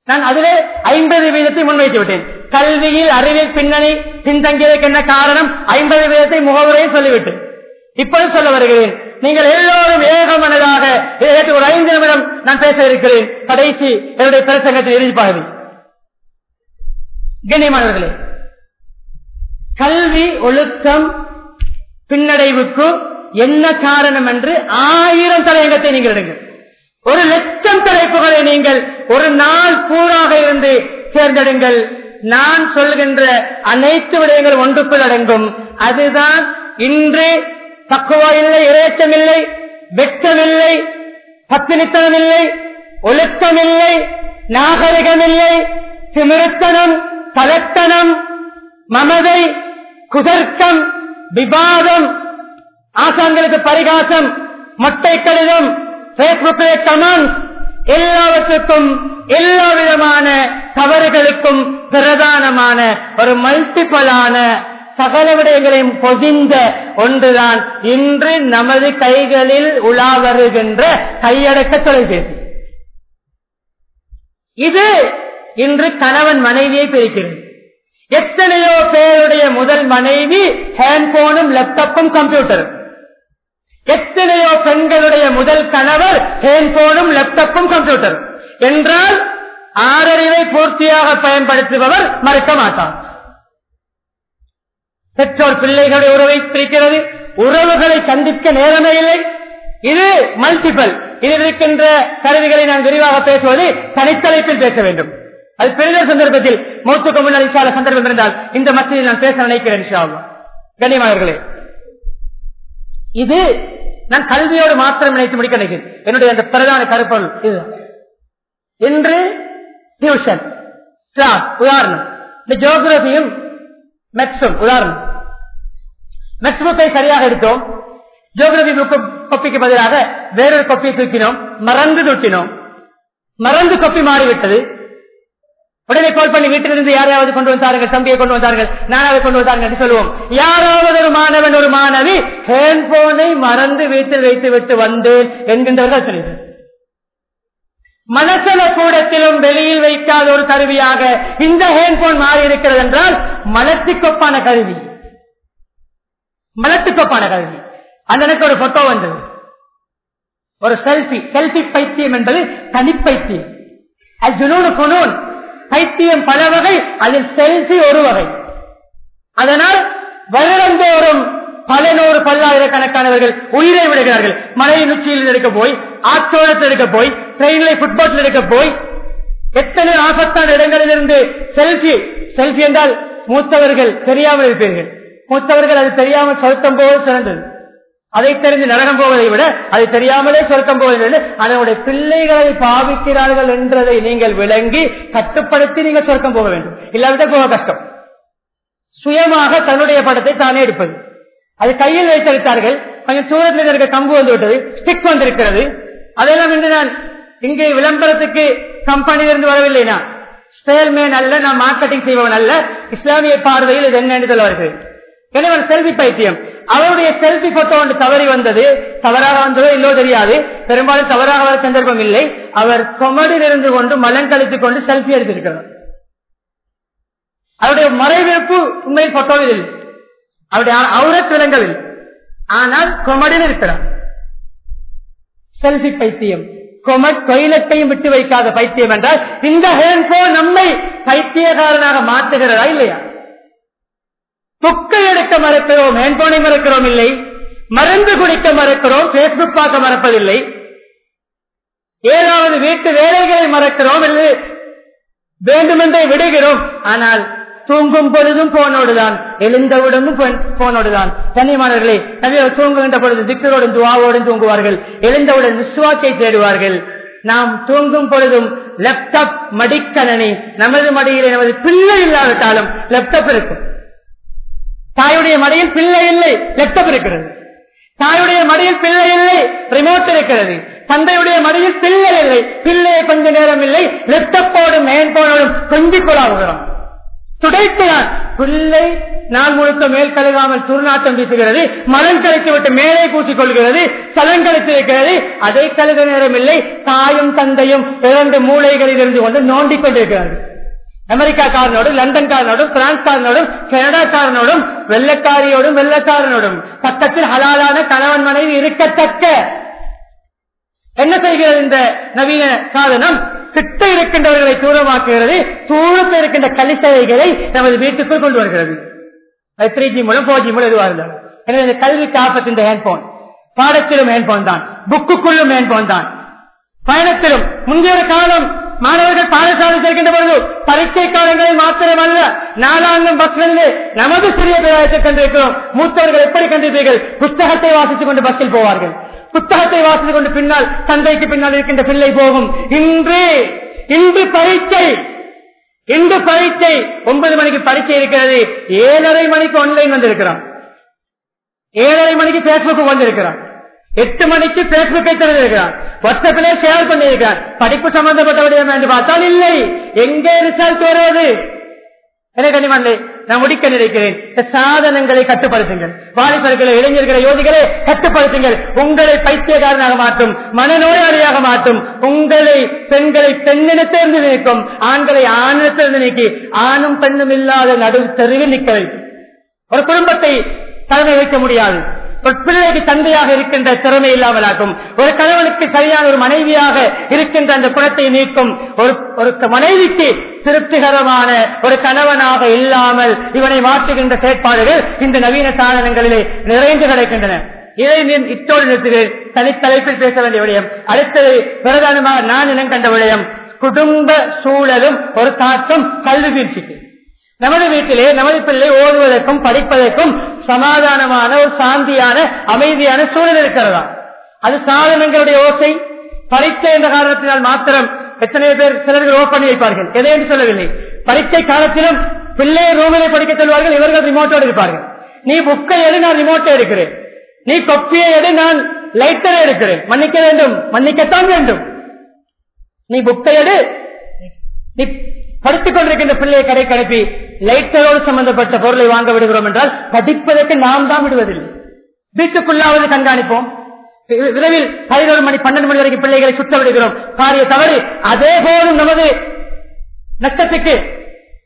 நான் அதிலே ஐம்பது வீதத்தை முன்வைத்து விட்டேன். கல்வியில் அறிவியல் பின்னணி பின்தங்கியதற்கு என்ன காரணம்? ஐம்பது வீதத்தை முகவுரையை சொல்லிவிட்டேன் இப்போது சொல்ல வருகிறேன். நீங்கள் எல்லோரும் ஏகமனதாக ஒரு ஐந்து நிமிடம் நான் பேச இருக்கிறேன். கடைசி என்னுடைய பிரசங்கத்தில் இறுதிப்பாகவே கண்ணியமானவர்களே கல்வி ஒழுக்கம் பின்னடைவுக்கு என்ன காரணம் என்று ஆயிரம் தலையங்கத்தை நீங்கள் எடுங்கள். ஒரு லட்சம் தலைப்புகளை நீங்கள் ஒரு நாள் பூராக இருந்து தேர்ந்தெடுங்கள். நான் சொல்கின்ற அனைத்து விடயங்கள் ஒன்றுக்குள் அடங்கும். அதுதான் இன்று தக்குவா இல்லை இறைச்சம் இல்லை வெட்கமில்லை பத்தினித்தனம் இல்லை ஒழுக்கம் இல்லை நாகரிகம் இல்லை திமிருத்தனம் தலத்தனம் மமதை குதர்க்கம் விவாதம் ஆசாங்களுக்கு பரிகாசம் மொட்டை கடிதம் பேஸ்புக்கிலே கமெண்ட் எல்லாவற்றுக்கும் எல்லா விதமான தவறுகளுக்கும் பிரதானமான ஒரு மல்டிபலான சகல விடயங்களையும் பொதிந்த ஒன்றுதான். இன்று நமது கைகளில் உலா வருகின்ற கையடக்க தொலைபேசி. இது இன்று கணவன் மனைவியை பிரிக்கிறது. எத்தனையோ பேருடைய முதல் மனைவி ஹேண்ட்போனும் லேப்டாப்பும் கம்ப்யூட்டரும் எத்தனையோ பெண்களுடைய முதல் கணவர் ஹேண்ட்போனும் லேப்டாப்பும் கம்ப்யூட்டர் என்றால் ஆறறிவை பூர்த்தியாக பயன்படுத்துபவர் மறுக்க மாட்டார் பெற்றோர் பிள்ளைகளுடைய உறவை பிரிக்கிறது. உறவுகளை சந்திக்க நேரமே இல்லை. இது மல்டிபிள் இதில் இருக்கின்ற கருவிகளை நான் விரிவாக பேசுவது தனித்தலைப்பில் பேச வேண்டும். அது பெரிய சந்தர்ப்பத்தில் மூத்துக்கு முன்னால் இன்ஷால சந்தர்ப்பம் இருந்தால் இந்த மத்தியில் நான் பேச நினைக்கிறேன் இன்ஷா கண்ணியமானவர்களே இது நான் கல்வியோடு மாத்திரம் நினைத்து முடிக்க நினைக்கிறேன். என்னுடைய அந்த பிரதான கருப்பொருள் இது. இன்று டியூஷன் கிளாஸ் உதாரணம். இந்த ஜியோகிரபியும் மேக்ஸும் உதாரணம். மெக்ஸ்புக்கை சரியாக எடுத்தோம். ஜோகிரபி புக்கு கொப்பிக்கு பதிலாக வேறொரு கொப்பியை தூக்கினோம். மறந்து தூக்கினோம். மறந்து கொப்பி மாறிவிட்டது. உடனே கால் பண்ணி வீட்டிலிருந்து யாரையாவது கொண்டு வந்தார்கள் தம்பியை கொண்டு வந்தார்கள் நானாவை கொண்டு வந்தார்கள் என்று சொல்லுவோம். யாராவது ஒரு மாணவன் ஒரு மாணவி ஹேண்ட்போனை மறந்து வீட்டில் வைத்து விட்டு வந்தேன் என்கின்றவர்கள் தெரியுது மனசல கூடத்திலும் வெளியில் வைக்காத ஒரு கருவியாக இந்த ஹேண்ட்போன் மாறி இருக்கிறது என்றால் மலத்துக்கொப்பான கருவி. மலத்துக்கொப்பான கருவி. அந்த எனக்கு ஒரு போட்டோ வந்தது. ஒரு செல்ஃபி செல்ஃபி பைத்தியம் என்பது தனிப்பைத்தியம் அது ஜுனூனு குனூன். பைத்தியம் பல வகை அதில் செல்ஃபி ஒரு வகை. அதனால் வருடந்தோறும் பல நூறு பல்லாயிரக்கணக்கானவர்கள் உயிரை விடுகிறார்கள். மலையின் உச்சியில் எடுக்க போய் ஆத்தோரத்தில் எடுக்க போய் ட்ரெயினில் ஃபுட்பாத்தில் எடுக்க போய் எத்தனை ஆபத்தான இடங்களிலிருந்து செல்ஃபி செல்ஃபி என்றால் மூத்தவர்கள் தெரியாமல் இருப்பீர்கள். மூத்தவர்கள் அது தெரியாமல் சொருத்தம் போவது சிறந்தது அதை தெரிந்து நரகம் போவதை விட அதை தெரியாமலே சொர்க்கம் போவதை அதனுடைய பிள்ளைகளை பாவிக்கிறார்கள் என்றதை நீங்கள் விளங்கி கட்டுப்படுத்தி நீங்கள் சொர்க்கம் போக வேண்டும். இல்லாத போக கஷ்டம். சுயமாக தன்னுடைய படத்தை தானே எடுப்பது. அது கையில் வைத்தெடுத்தார்கள் கொஞ்சம் தூரத்தில் இருக்க கம்பு வந்து விட்டது. ஸ்டிக் வந்திருக்கிறது. அதெல்லாம் இன்று நான் இங்கே விளம்பரத்துக்கு கம்பெனியிலிருந்து வரவில்லை நான். அல்ல நான் மார்க்கெட்டிங் செய்பவன் அல்ல. இஸ்லாமிய பார்வையில் இது என்ன என்று சொல்வார்கள். எனவே செல்வி பைத்தியம். அவருடைய செல்பி போட்டோ ஒன்று தவறி வந்தது. தவறாக வந்ததோ இல்லோ தெரியாது. பெரும்பாலும் தவறாக வர சந்தர்ப்பம் இல்லை. அவர் கொமடியில் இருந்து கொண்டு மலன் கழித்துக் கொண்டு செல்ஃபி எடுத்திருக்கிறார். அவருடைய மறைவிருப்பு உண்மையில் போட்டோவில் இல்லை. அவருடைய அவுரத் விளங்கவில்லை ஆனால் கொமடியில் இருக்கிறார். செல்ஃபி பைத்தியம். கொமட் டொய்லெட்டையும் விட்டு வைக்காத பைத்தியம் என்றால் இந்த ஹேண்ட்போன் நம்மை பைத்தியகாரனாக மாற்றுகிறதா இல்லையா? தொக்கை எடுக்க மறக்கிறோம் ஹேண்ட்போனை மறக்கிறோம் இல்லை. மருந்து குடிக்க மறக்கிறோம் பேஸ்புக் பார்க்க மறப்பதில்லை. ஏதாவது வீட்டு வேலைகளை மறக்கிறோம் வேண்டுமென்றே விடுகிறோம். ஆனால் தூங்கும் பொழுதும் போனோடுதான். எழுந்தவுடனும் போனோடுதான். கண்ணியமானவர்களே நபியர் தூங்குகின்ற பொழுது திக்கரோடும் துவாவோடும் தூங்குவார்கள். எழுந்தவுடன் விஸ்வாக்கை தேடுவார்கள். நாம் தூங்கும் பொழுதும் லேப்டாப் மடிக்கணனி நமது மடியிலே நமது பிள்ளை இல்லாவிட்டாலும் லேப்டாப் இருக்கும். தாயுடைய மடியில் பிள்ளை இல்லை லேப்டாப் இருக்கிறது. தாயுடைய மடியில் பிள்ளை இல்லை ரிமோட் இருக்கிறது. தந்தையுடைய மடியில் பிள்ளை இல்லை பிள்ளையை கொஞ்ச நேரம் இல்லை லேப்டாப்போடும் மேன்போனோடும் கொஞ்சி கொள்ளாகிறோம் துடைக்கிறான் பிள்ளை நாள் முழுக்க மேல் கழுகாமல் துர்நாட்டம் வீசுகிறது மலம் கழித்து விட்டு மேலே பூசிக் கொள்கிறது சலம் கழித்து வைக்கிறது அதை கழுக நேரம் இல்லை தாயும் தந்தையும் இரண்டு மூளைகளில் இருந்து கொண்டு நோண்டிக் கொண்டிருக்கிறார்கள். அமெரிக்கா காரனோடும் லண்டன் காரனோடும் பிரான்ஸ் காரனோடும் கனடா காரனோடும் வெள்ளக்காரியோடும் வெள்ளக்காரனோடும் பக்கத்தில் ஹலாலான கணவன் மனைவி இருக்கத்தக்க. என்ன செய்கிறது இந்த நவீன சாதனம்? கிட்ட இருக்கின்றவர்களை தூரமாக்குகிறது தூரத்தில் இருக்கின்ற கலிசவைகளை நமது வீட்டுக்குள் கொண்டு வருகிறது. அது த்ரீ ஜி மூலம் போர் ஜி மூலம் எதுவாக இருந்தாலும். எனவே இந்த கல்விக்கு ஆபத்து இந்த ஹேண்ட்போன் பாடத்திலும் ஹேண்ட்போன் தான் புக்குக்குள்ளும் ஹேண்ட்போன் தான். பயணத்திலும் முந்தைய காலம் மாணவர்கள் பாடசாலை சேர்க்கின்ற பொழுது பரீட்சை காலங்களில் மாத்திரமல்ல நாலாங்கம் பஸ்லிருந்து நமது சிறிய பேராயத்தை கண்டிருக்கிறோம் மூத்தவர்கள் எப்படி கண்டிருப்பீர்கள் புத்தகத்தை வாசித்துக் கொண்டு பஸ்ஸில் போவார்கள். புத்தகத்தை வாசித்துக் கொண்டு பின்னால் தந்தைக்கு பின்னால் இருக்கின்ற பிள்ளை போகும். இன்று இன்று பரீட்சை. இன்று பரீட்சை. ஒன்பது மணிக்கு பரீட்சை இருக்கிறது. ஏழரை மணிக்கு ஆன்லைன் வந்திருக்கிறான். ஏழரை மணிக்கு பேஸ்புக் வந்திருக்கிறான். எட்டு மணிக்கு பேஸ்புக்கை திறந்திருக்கிறார் வாட்ஸ்அப்பிலே ஷேர் பண்ணியிருக்கிறார் படிப்பு சம்பந்தப்பட்ட விடயம் என்று பார்த்தால் இல்லை. எங்கே ரிசல்ட் வருவது எனக்கு கனிமல்லை நான் முடிக்க நினைக்கிறேன். இந்த சாதனங்களை கட்டுப்படுத்துங்கள். வாலிபர்களை இளைஞர்களை யோதிகளை கட்டுப்படுத்துங்கள். உங்களை பைத்தியக்காரனாக மாற்றும் மனநோயாளியாக மாற்றும். உங்களை பெண்களை பெண்ணினத்திலிருந்து நினைக்கும் ஆண்களை ஆணினத்திலிருந்து நீக்கி ஆணும் பெண்ணும் இல்லாத நடு தெருவில் நிற்க வைக்கும். ஒரு குடும்பத்தை தலைமை வைக்க முடியாது. ஒரு பிள்ளைக்கு தந்தையாக இருக்கின்ற திறமை இல்லாமலாகும். ஒரு கணவனுக்கு சரியான ஒரு மனைவியாக இருக்கின்ற அந்த குணத்தை நீக்கும் ஒரு ஒரு மனைவிக்கு திருப்திகரமான ஒரு கணவனாக இல்லாமல் இவனை மாற்றுகின்ற செயற்பாடுகள் இந்த நவீன சாதனங்களிலே நிறைந்து கிடைக்கின்றன. இதை நீ- இத்தோடு நிறுத்துகிறேன். தனித்தலைப்பில் பேச வேண்டிய விடயம். அடுத்தது பிரதானமாக நான் இனம் கண்ட விடயம். குடும்ப சூழலும் ஒரு தாக்கம் கல்வி வீழ்ச்சிக்கு நமது வீட்டிலே நமது பிள்ளை ஓடுவதற்கும் படிப்பதற்கும் சமாதானமான ஒரு சாந்தியான அமைதியான சூழல் இருக்கிறதா? அது சாதனங்களுடைய ஓசை. பரீட்சை என்ற காரணத்தினால் மாத்திரம் எத்தனை பேர் சிலர்கள் ஓ பண்ணி வைப்பார்கள் எதை என்று சொல்லவில்லை. பரீட்சை காலத்திலும் பிள்ளை ரூமிலே படிக்க செல்வார்கள் இவர்கள் ரிமோட்டோடு இருப்பார்கள். நீ புக்கை எடு நான் ரிமோட்டை எடுக்கிறேன். நீ கொப்பியை எடு நான் லைட்டரை எடுக்கிறேன். மன்னிக்க வேண்டும் மன்னிக்கத்தான் வேண்டும். நீ புக்கை எடு. நீ படித்துக் கொண்டிருக்கின்ற பிள்ளையை கடை அனுப்பி லைட்டரோடு சம்பந்தப்பட்ட பொருளை வாங்க விடுகிறோம் என்றால் படிப்பதற்கு நாம் தான் விடுவதில்லை. வீட்டுக்குள்ளாவது கண்காணிப்போம். விரைவில் பதினோரு மணி பன்னெண்டு மணி வரைக்கும் பிள்ளைகளை சுத்த விடுகிறோம். காரிய தவறு. அதே போலும் நமது நஷ்டத்துக்கு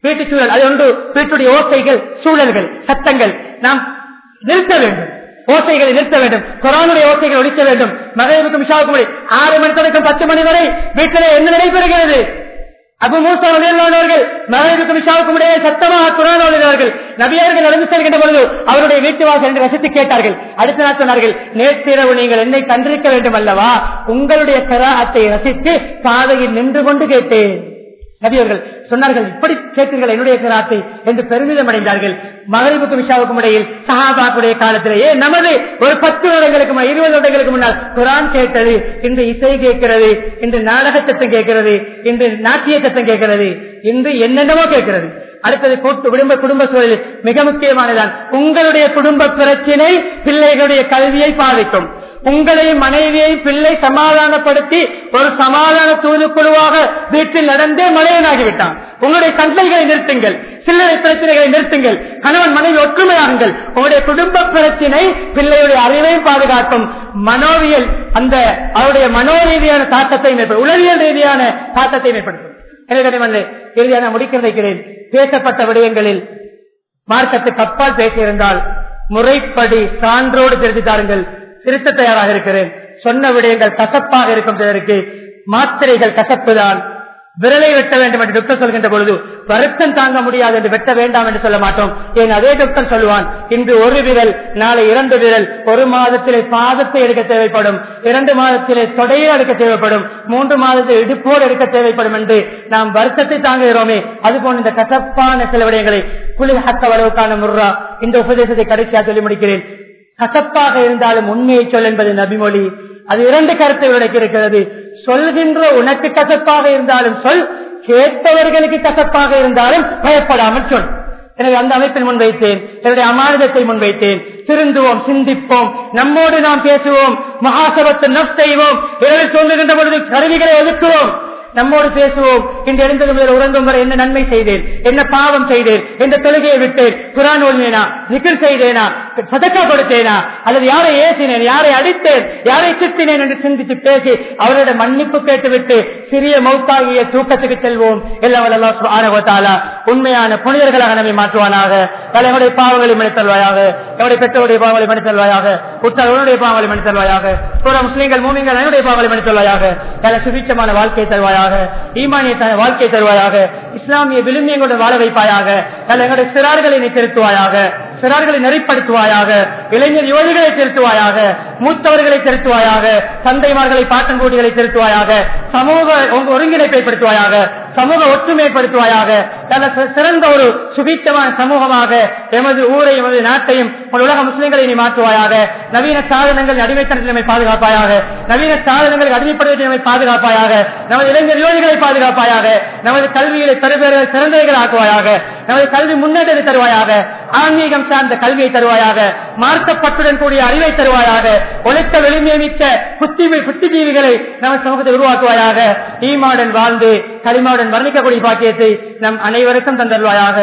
வீட்டு சூழல் அது ஒன்று வீட்டுடைய ஓசைகள் சூழல்கள் சத்தங்கள். நாம் நிறுத்த வேண்டும். ஓசைகளை நிறுத்த வேண்டும். கொரோனுடைய ஓசைகளை ஒழிக்க வேண்டும். மகளிருக்கும் விஷாவுக்கும் ஆறு மணி தொடக்கம் பத்து மணி வரை வீட்டிலே என்ன நடைபெறுகிறது? அபு மூசா ரலியல்லாஹு மகளிருக்கும் விஷாவுக்கும் இடையே சத்தமாக குரான் ஓதினார்கள் நபியர்கள் நடந்து செல்கின்ற பொழுது அவருடைய வீட்டு வாசல் என்று ரசித்து கேட்டார்கள். அடுத்த நாள் சொன்னார்கள் நேற்றிரவு நீங்கள் என்னை கண்டிருக்க வேண்டும் அல்லவா உங்களுடைய கராத்தை ரசித்து பாதையில் நின்று கொண்டு கேட்டேன். நபியர்கள் சொன்னார்கள் இப்படி கேட்டீர்கள் என்னுடைய கிராத்தை என்று பெருமிதம் அடைந்தார்கள். மகளிருக்கும் விஷாவுக்கும் இடையில் சஹாபாக்குடைய காலத்திலேயே நமது ஒரு பத்து வருடங்களுக்கு இருபது வருடங்களுக்கு முன்னால் குரான் கேட்டது இன்று இசை கேட்கிறது இன்று நாடக சத்தம் கேட்கிறது இன்று நாட்டிய சத்தம் கேட்கிறது இன்று என்னென்னமோ கேட்கிறது. அடுத்தது கூட்டு குடும்ப குடும்ப சூழலில் மிக முக்கியமானதான் உங்களுடைய குடும்ப பிரச்சினை பிள்ளைகளுடைய கல்வியை பாதிக்கும். உங்களை மனைவியை பிள்ளை சமாதானப்படுத்தி ஒரு சமாதான தூதுக்குழுவாக வீட்டில் நடந்தே மலையனாகிவிட்டான். உங்களுடைய சண்டைகளை நிறுத்துங்கள். சில்லறை பிரச்சனைகளை நிறுத்துங்கள். கணவன் மனைவி ஒற்றுமையாகுங்கள். உங்களுடைய குடும்ப பிரச்சினை பிள்ளையுடைய அறிவையும் பாதுகாக்கும். மனோவியல் அந்த அவருடைய மனோரீதியான தாக்கத்தை உளவியல் ரீதியான தாக்கத்தை ஏற்படுத்தும் எனவே இறுதியாக முடிக்க வைக்கிறேன் பேசப்பட்ட விடயங்களில் மார்க்கத்துக்கு அப்பால் பேசியிருந்தால் முறைப்படி சான்றோடு திருத்தி தாருங்கள். திருத்த தயாராக இருக்கிறேன். சொன்ன விடயங்கள் கசப்பாக இருக்கும் சிலருக்கு. மாத்திரைகள் கசப்புதான் விரலை வெட்ட வேண்டும் என்று டாக்டர் சொல்கின்ற பொழுது வருத்தம் தாங்க முடியாது என்று வெட்ட வேண்டாம் என்று சொல்ல மாட்டோம். ஏன் அதே டாக்டர் சொல்லுவான் இன்று ஒரு விரல் நாளை இரண்டு விரல் ஒரு மாதத்திலே பாதத்தை எடுக்க தேவைப்படும் இரண்டு மாதத்திலே தொடையை எடுக்க தேவைப்படும் மூன்று மாதத்தில் இடுப்போடு எடுக்க தேவைப்படும் என்று நாம் வருத்தத்தை தாங்குகிறோமே. அதுபோன்ற இந்த கசப்பான சில விடயங்களை குளிர் ஹத்த வரவுக்கான முர்ரா இந்த உபதேசத்தை கடைசியாக சொல்லி முடிக்கிறேன் கசப்பாக இருந்தாலும் உண்மையை சொல் என்பது நபிமொழி. அது இரண்டு கருத்தை உடைக்கிறது இருக்கிறது சொல்கின்ற உனக்கு கசப்பாக இருந்தாலும் சொல் கேட்பவர்களுக்கு கசப்பாக இருந்தாலும் பயப்படாமல் சொல். எனவே அந்த அமைப்பில் முன்வைத்தேன் என்னுடைய அமானிதத்தை முன்வைத்தேன். திருந்துவோம் சிந்திப்போம் நம்மோடு நாம் பேசுவோம் மகாசபத்து நப் செய்வோம். இரவில் சொல்லுகின்ற பொழுது கருவிகளை ஒதுக்குவோம். நம்மோடு பேசுவோம். இன்று எழுந்தது முதல் உறங்கும் வரை என்ன நன்மை செய்தேன்? என்ன பாவம் செய்தேன்? எந்த தொழுகையை விட்டேன். குரான் ஒழுங்கினா நிக்கல் செய்தேனா? சதக்கா கொடுத்தேனா அல்லது யாரை ஏசினேன்? யாரை அடித்தேன்? யாரை சுத்தினேன்? என்று சிந்தித்து பேசி அவரோட மன்னிப்பு கேட்டுவிட்டு சிறிய மௌத்தாகிய தூக்கத்துக்கு செல்வோம். எல்லாம் உண்மையான புனிதர்களாக நம்மை மாற்றுவானாக. தலைவனுடைய பாவங்களை மனிதல்வாயாக என்னுடைய பெற்றோருடைய பாவங்களை மனிதல்வாயாக உத்தரவுடைய பாவங்களை மன்னித்தல்வாயாக புற முஸ்லீம்கள் மூமிங்கள் என்னுடைய பாவங்களை மன்னித்தல்வாயாக தலை சுபிச்சமான வாழ்க்கை தருவாயாக. ஈமானியத்தான வாழ்க்கை தருவாயாக. இஸ்லாமிய விழுமியங்களுடன் வாழ வைப்பாயாக. தலை எங்களுடைய சிறார்களை நீ திருத்துவாயாக. சிறார்களை நெறிப்படுத்துவாயாக இளைஞர் யுவதிகளை திருத்துவாயாக மூத்தவர்களை திருத்துவாயாக தந்தைமார்களை பாட்டன்கூட்டிகளை திருத்துவாயாக சமூக ஒருங்கிணைப்பை படுத்துவாயாக சமூக ஒற்றுமைப்படுத்துவாயாக சிறந்த ஒரு சுபீட்சமான சமூகமாக எமது ஊரை எமது நாட்டையும் உலக முஸ்லிம்களை நீ மாற்றுவாயாக. நவீன சாதனங்கள் அடிமைத்தனத்தில் பாதுகாப்பாயாக. நவீன சாதனங்களுக்கு அடிமைப்படுவதை பாதுகாப்பாயாக. நமது இளைஞர் யுவதிகளை பாதுகாப்பாயாக. நமது கல்விகளை பெறுபேறுகள் சிறந்தவைகள் ஆக்குவாயாக. நமது கல்வி முன்னேற்றத்தை தருவாயாக. ஆன்மீகம் சார்ந்த கல்வியை தருவாயாக. மார்க்கப்பட்டுடன் கூடிய அறிவை தருவாயாக. ஒழுக்க வெளிமையமிக்க புத்தி புத்திஜீவிகளை நமது சமூகத்தை உருவாக்குவாயாக. ஈமாடன் வாழ்ந்து களிமாவுடன் வர்ணிக்கக்கூடிய பாக்கியத்தை நம் அனைவருக்கும் தந்தருவாயாக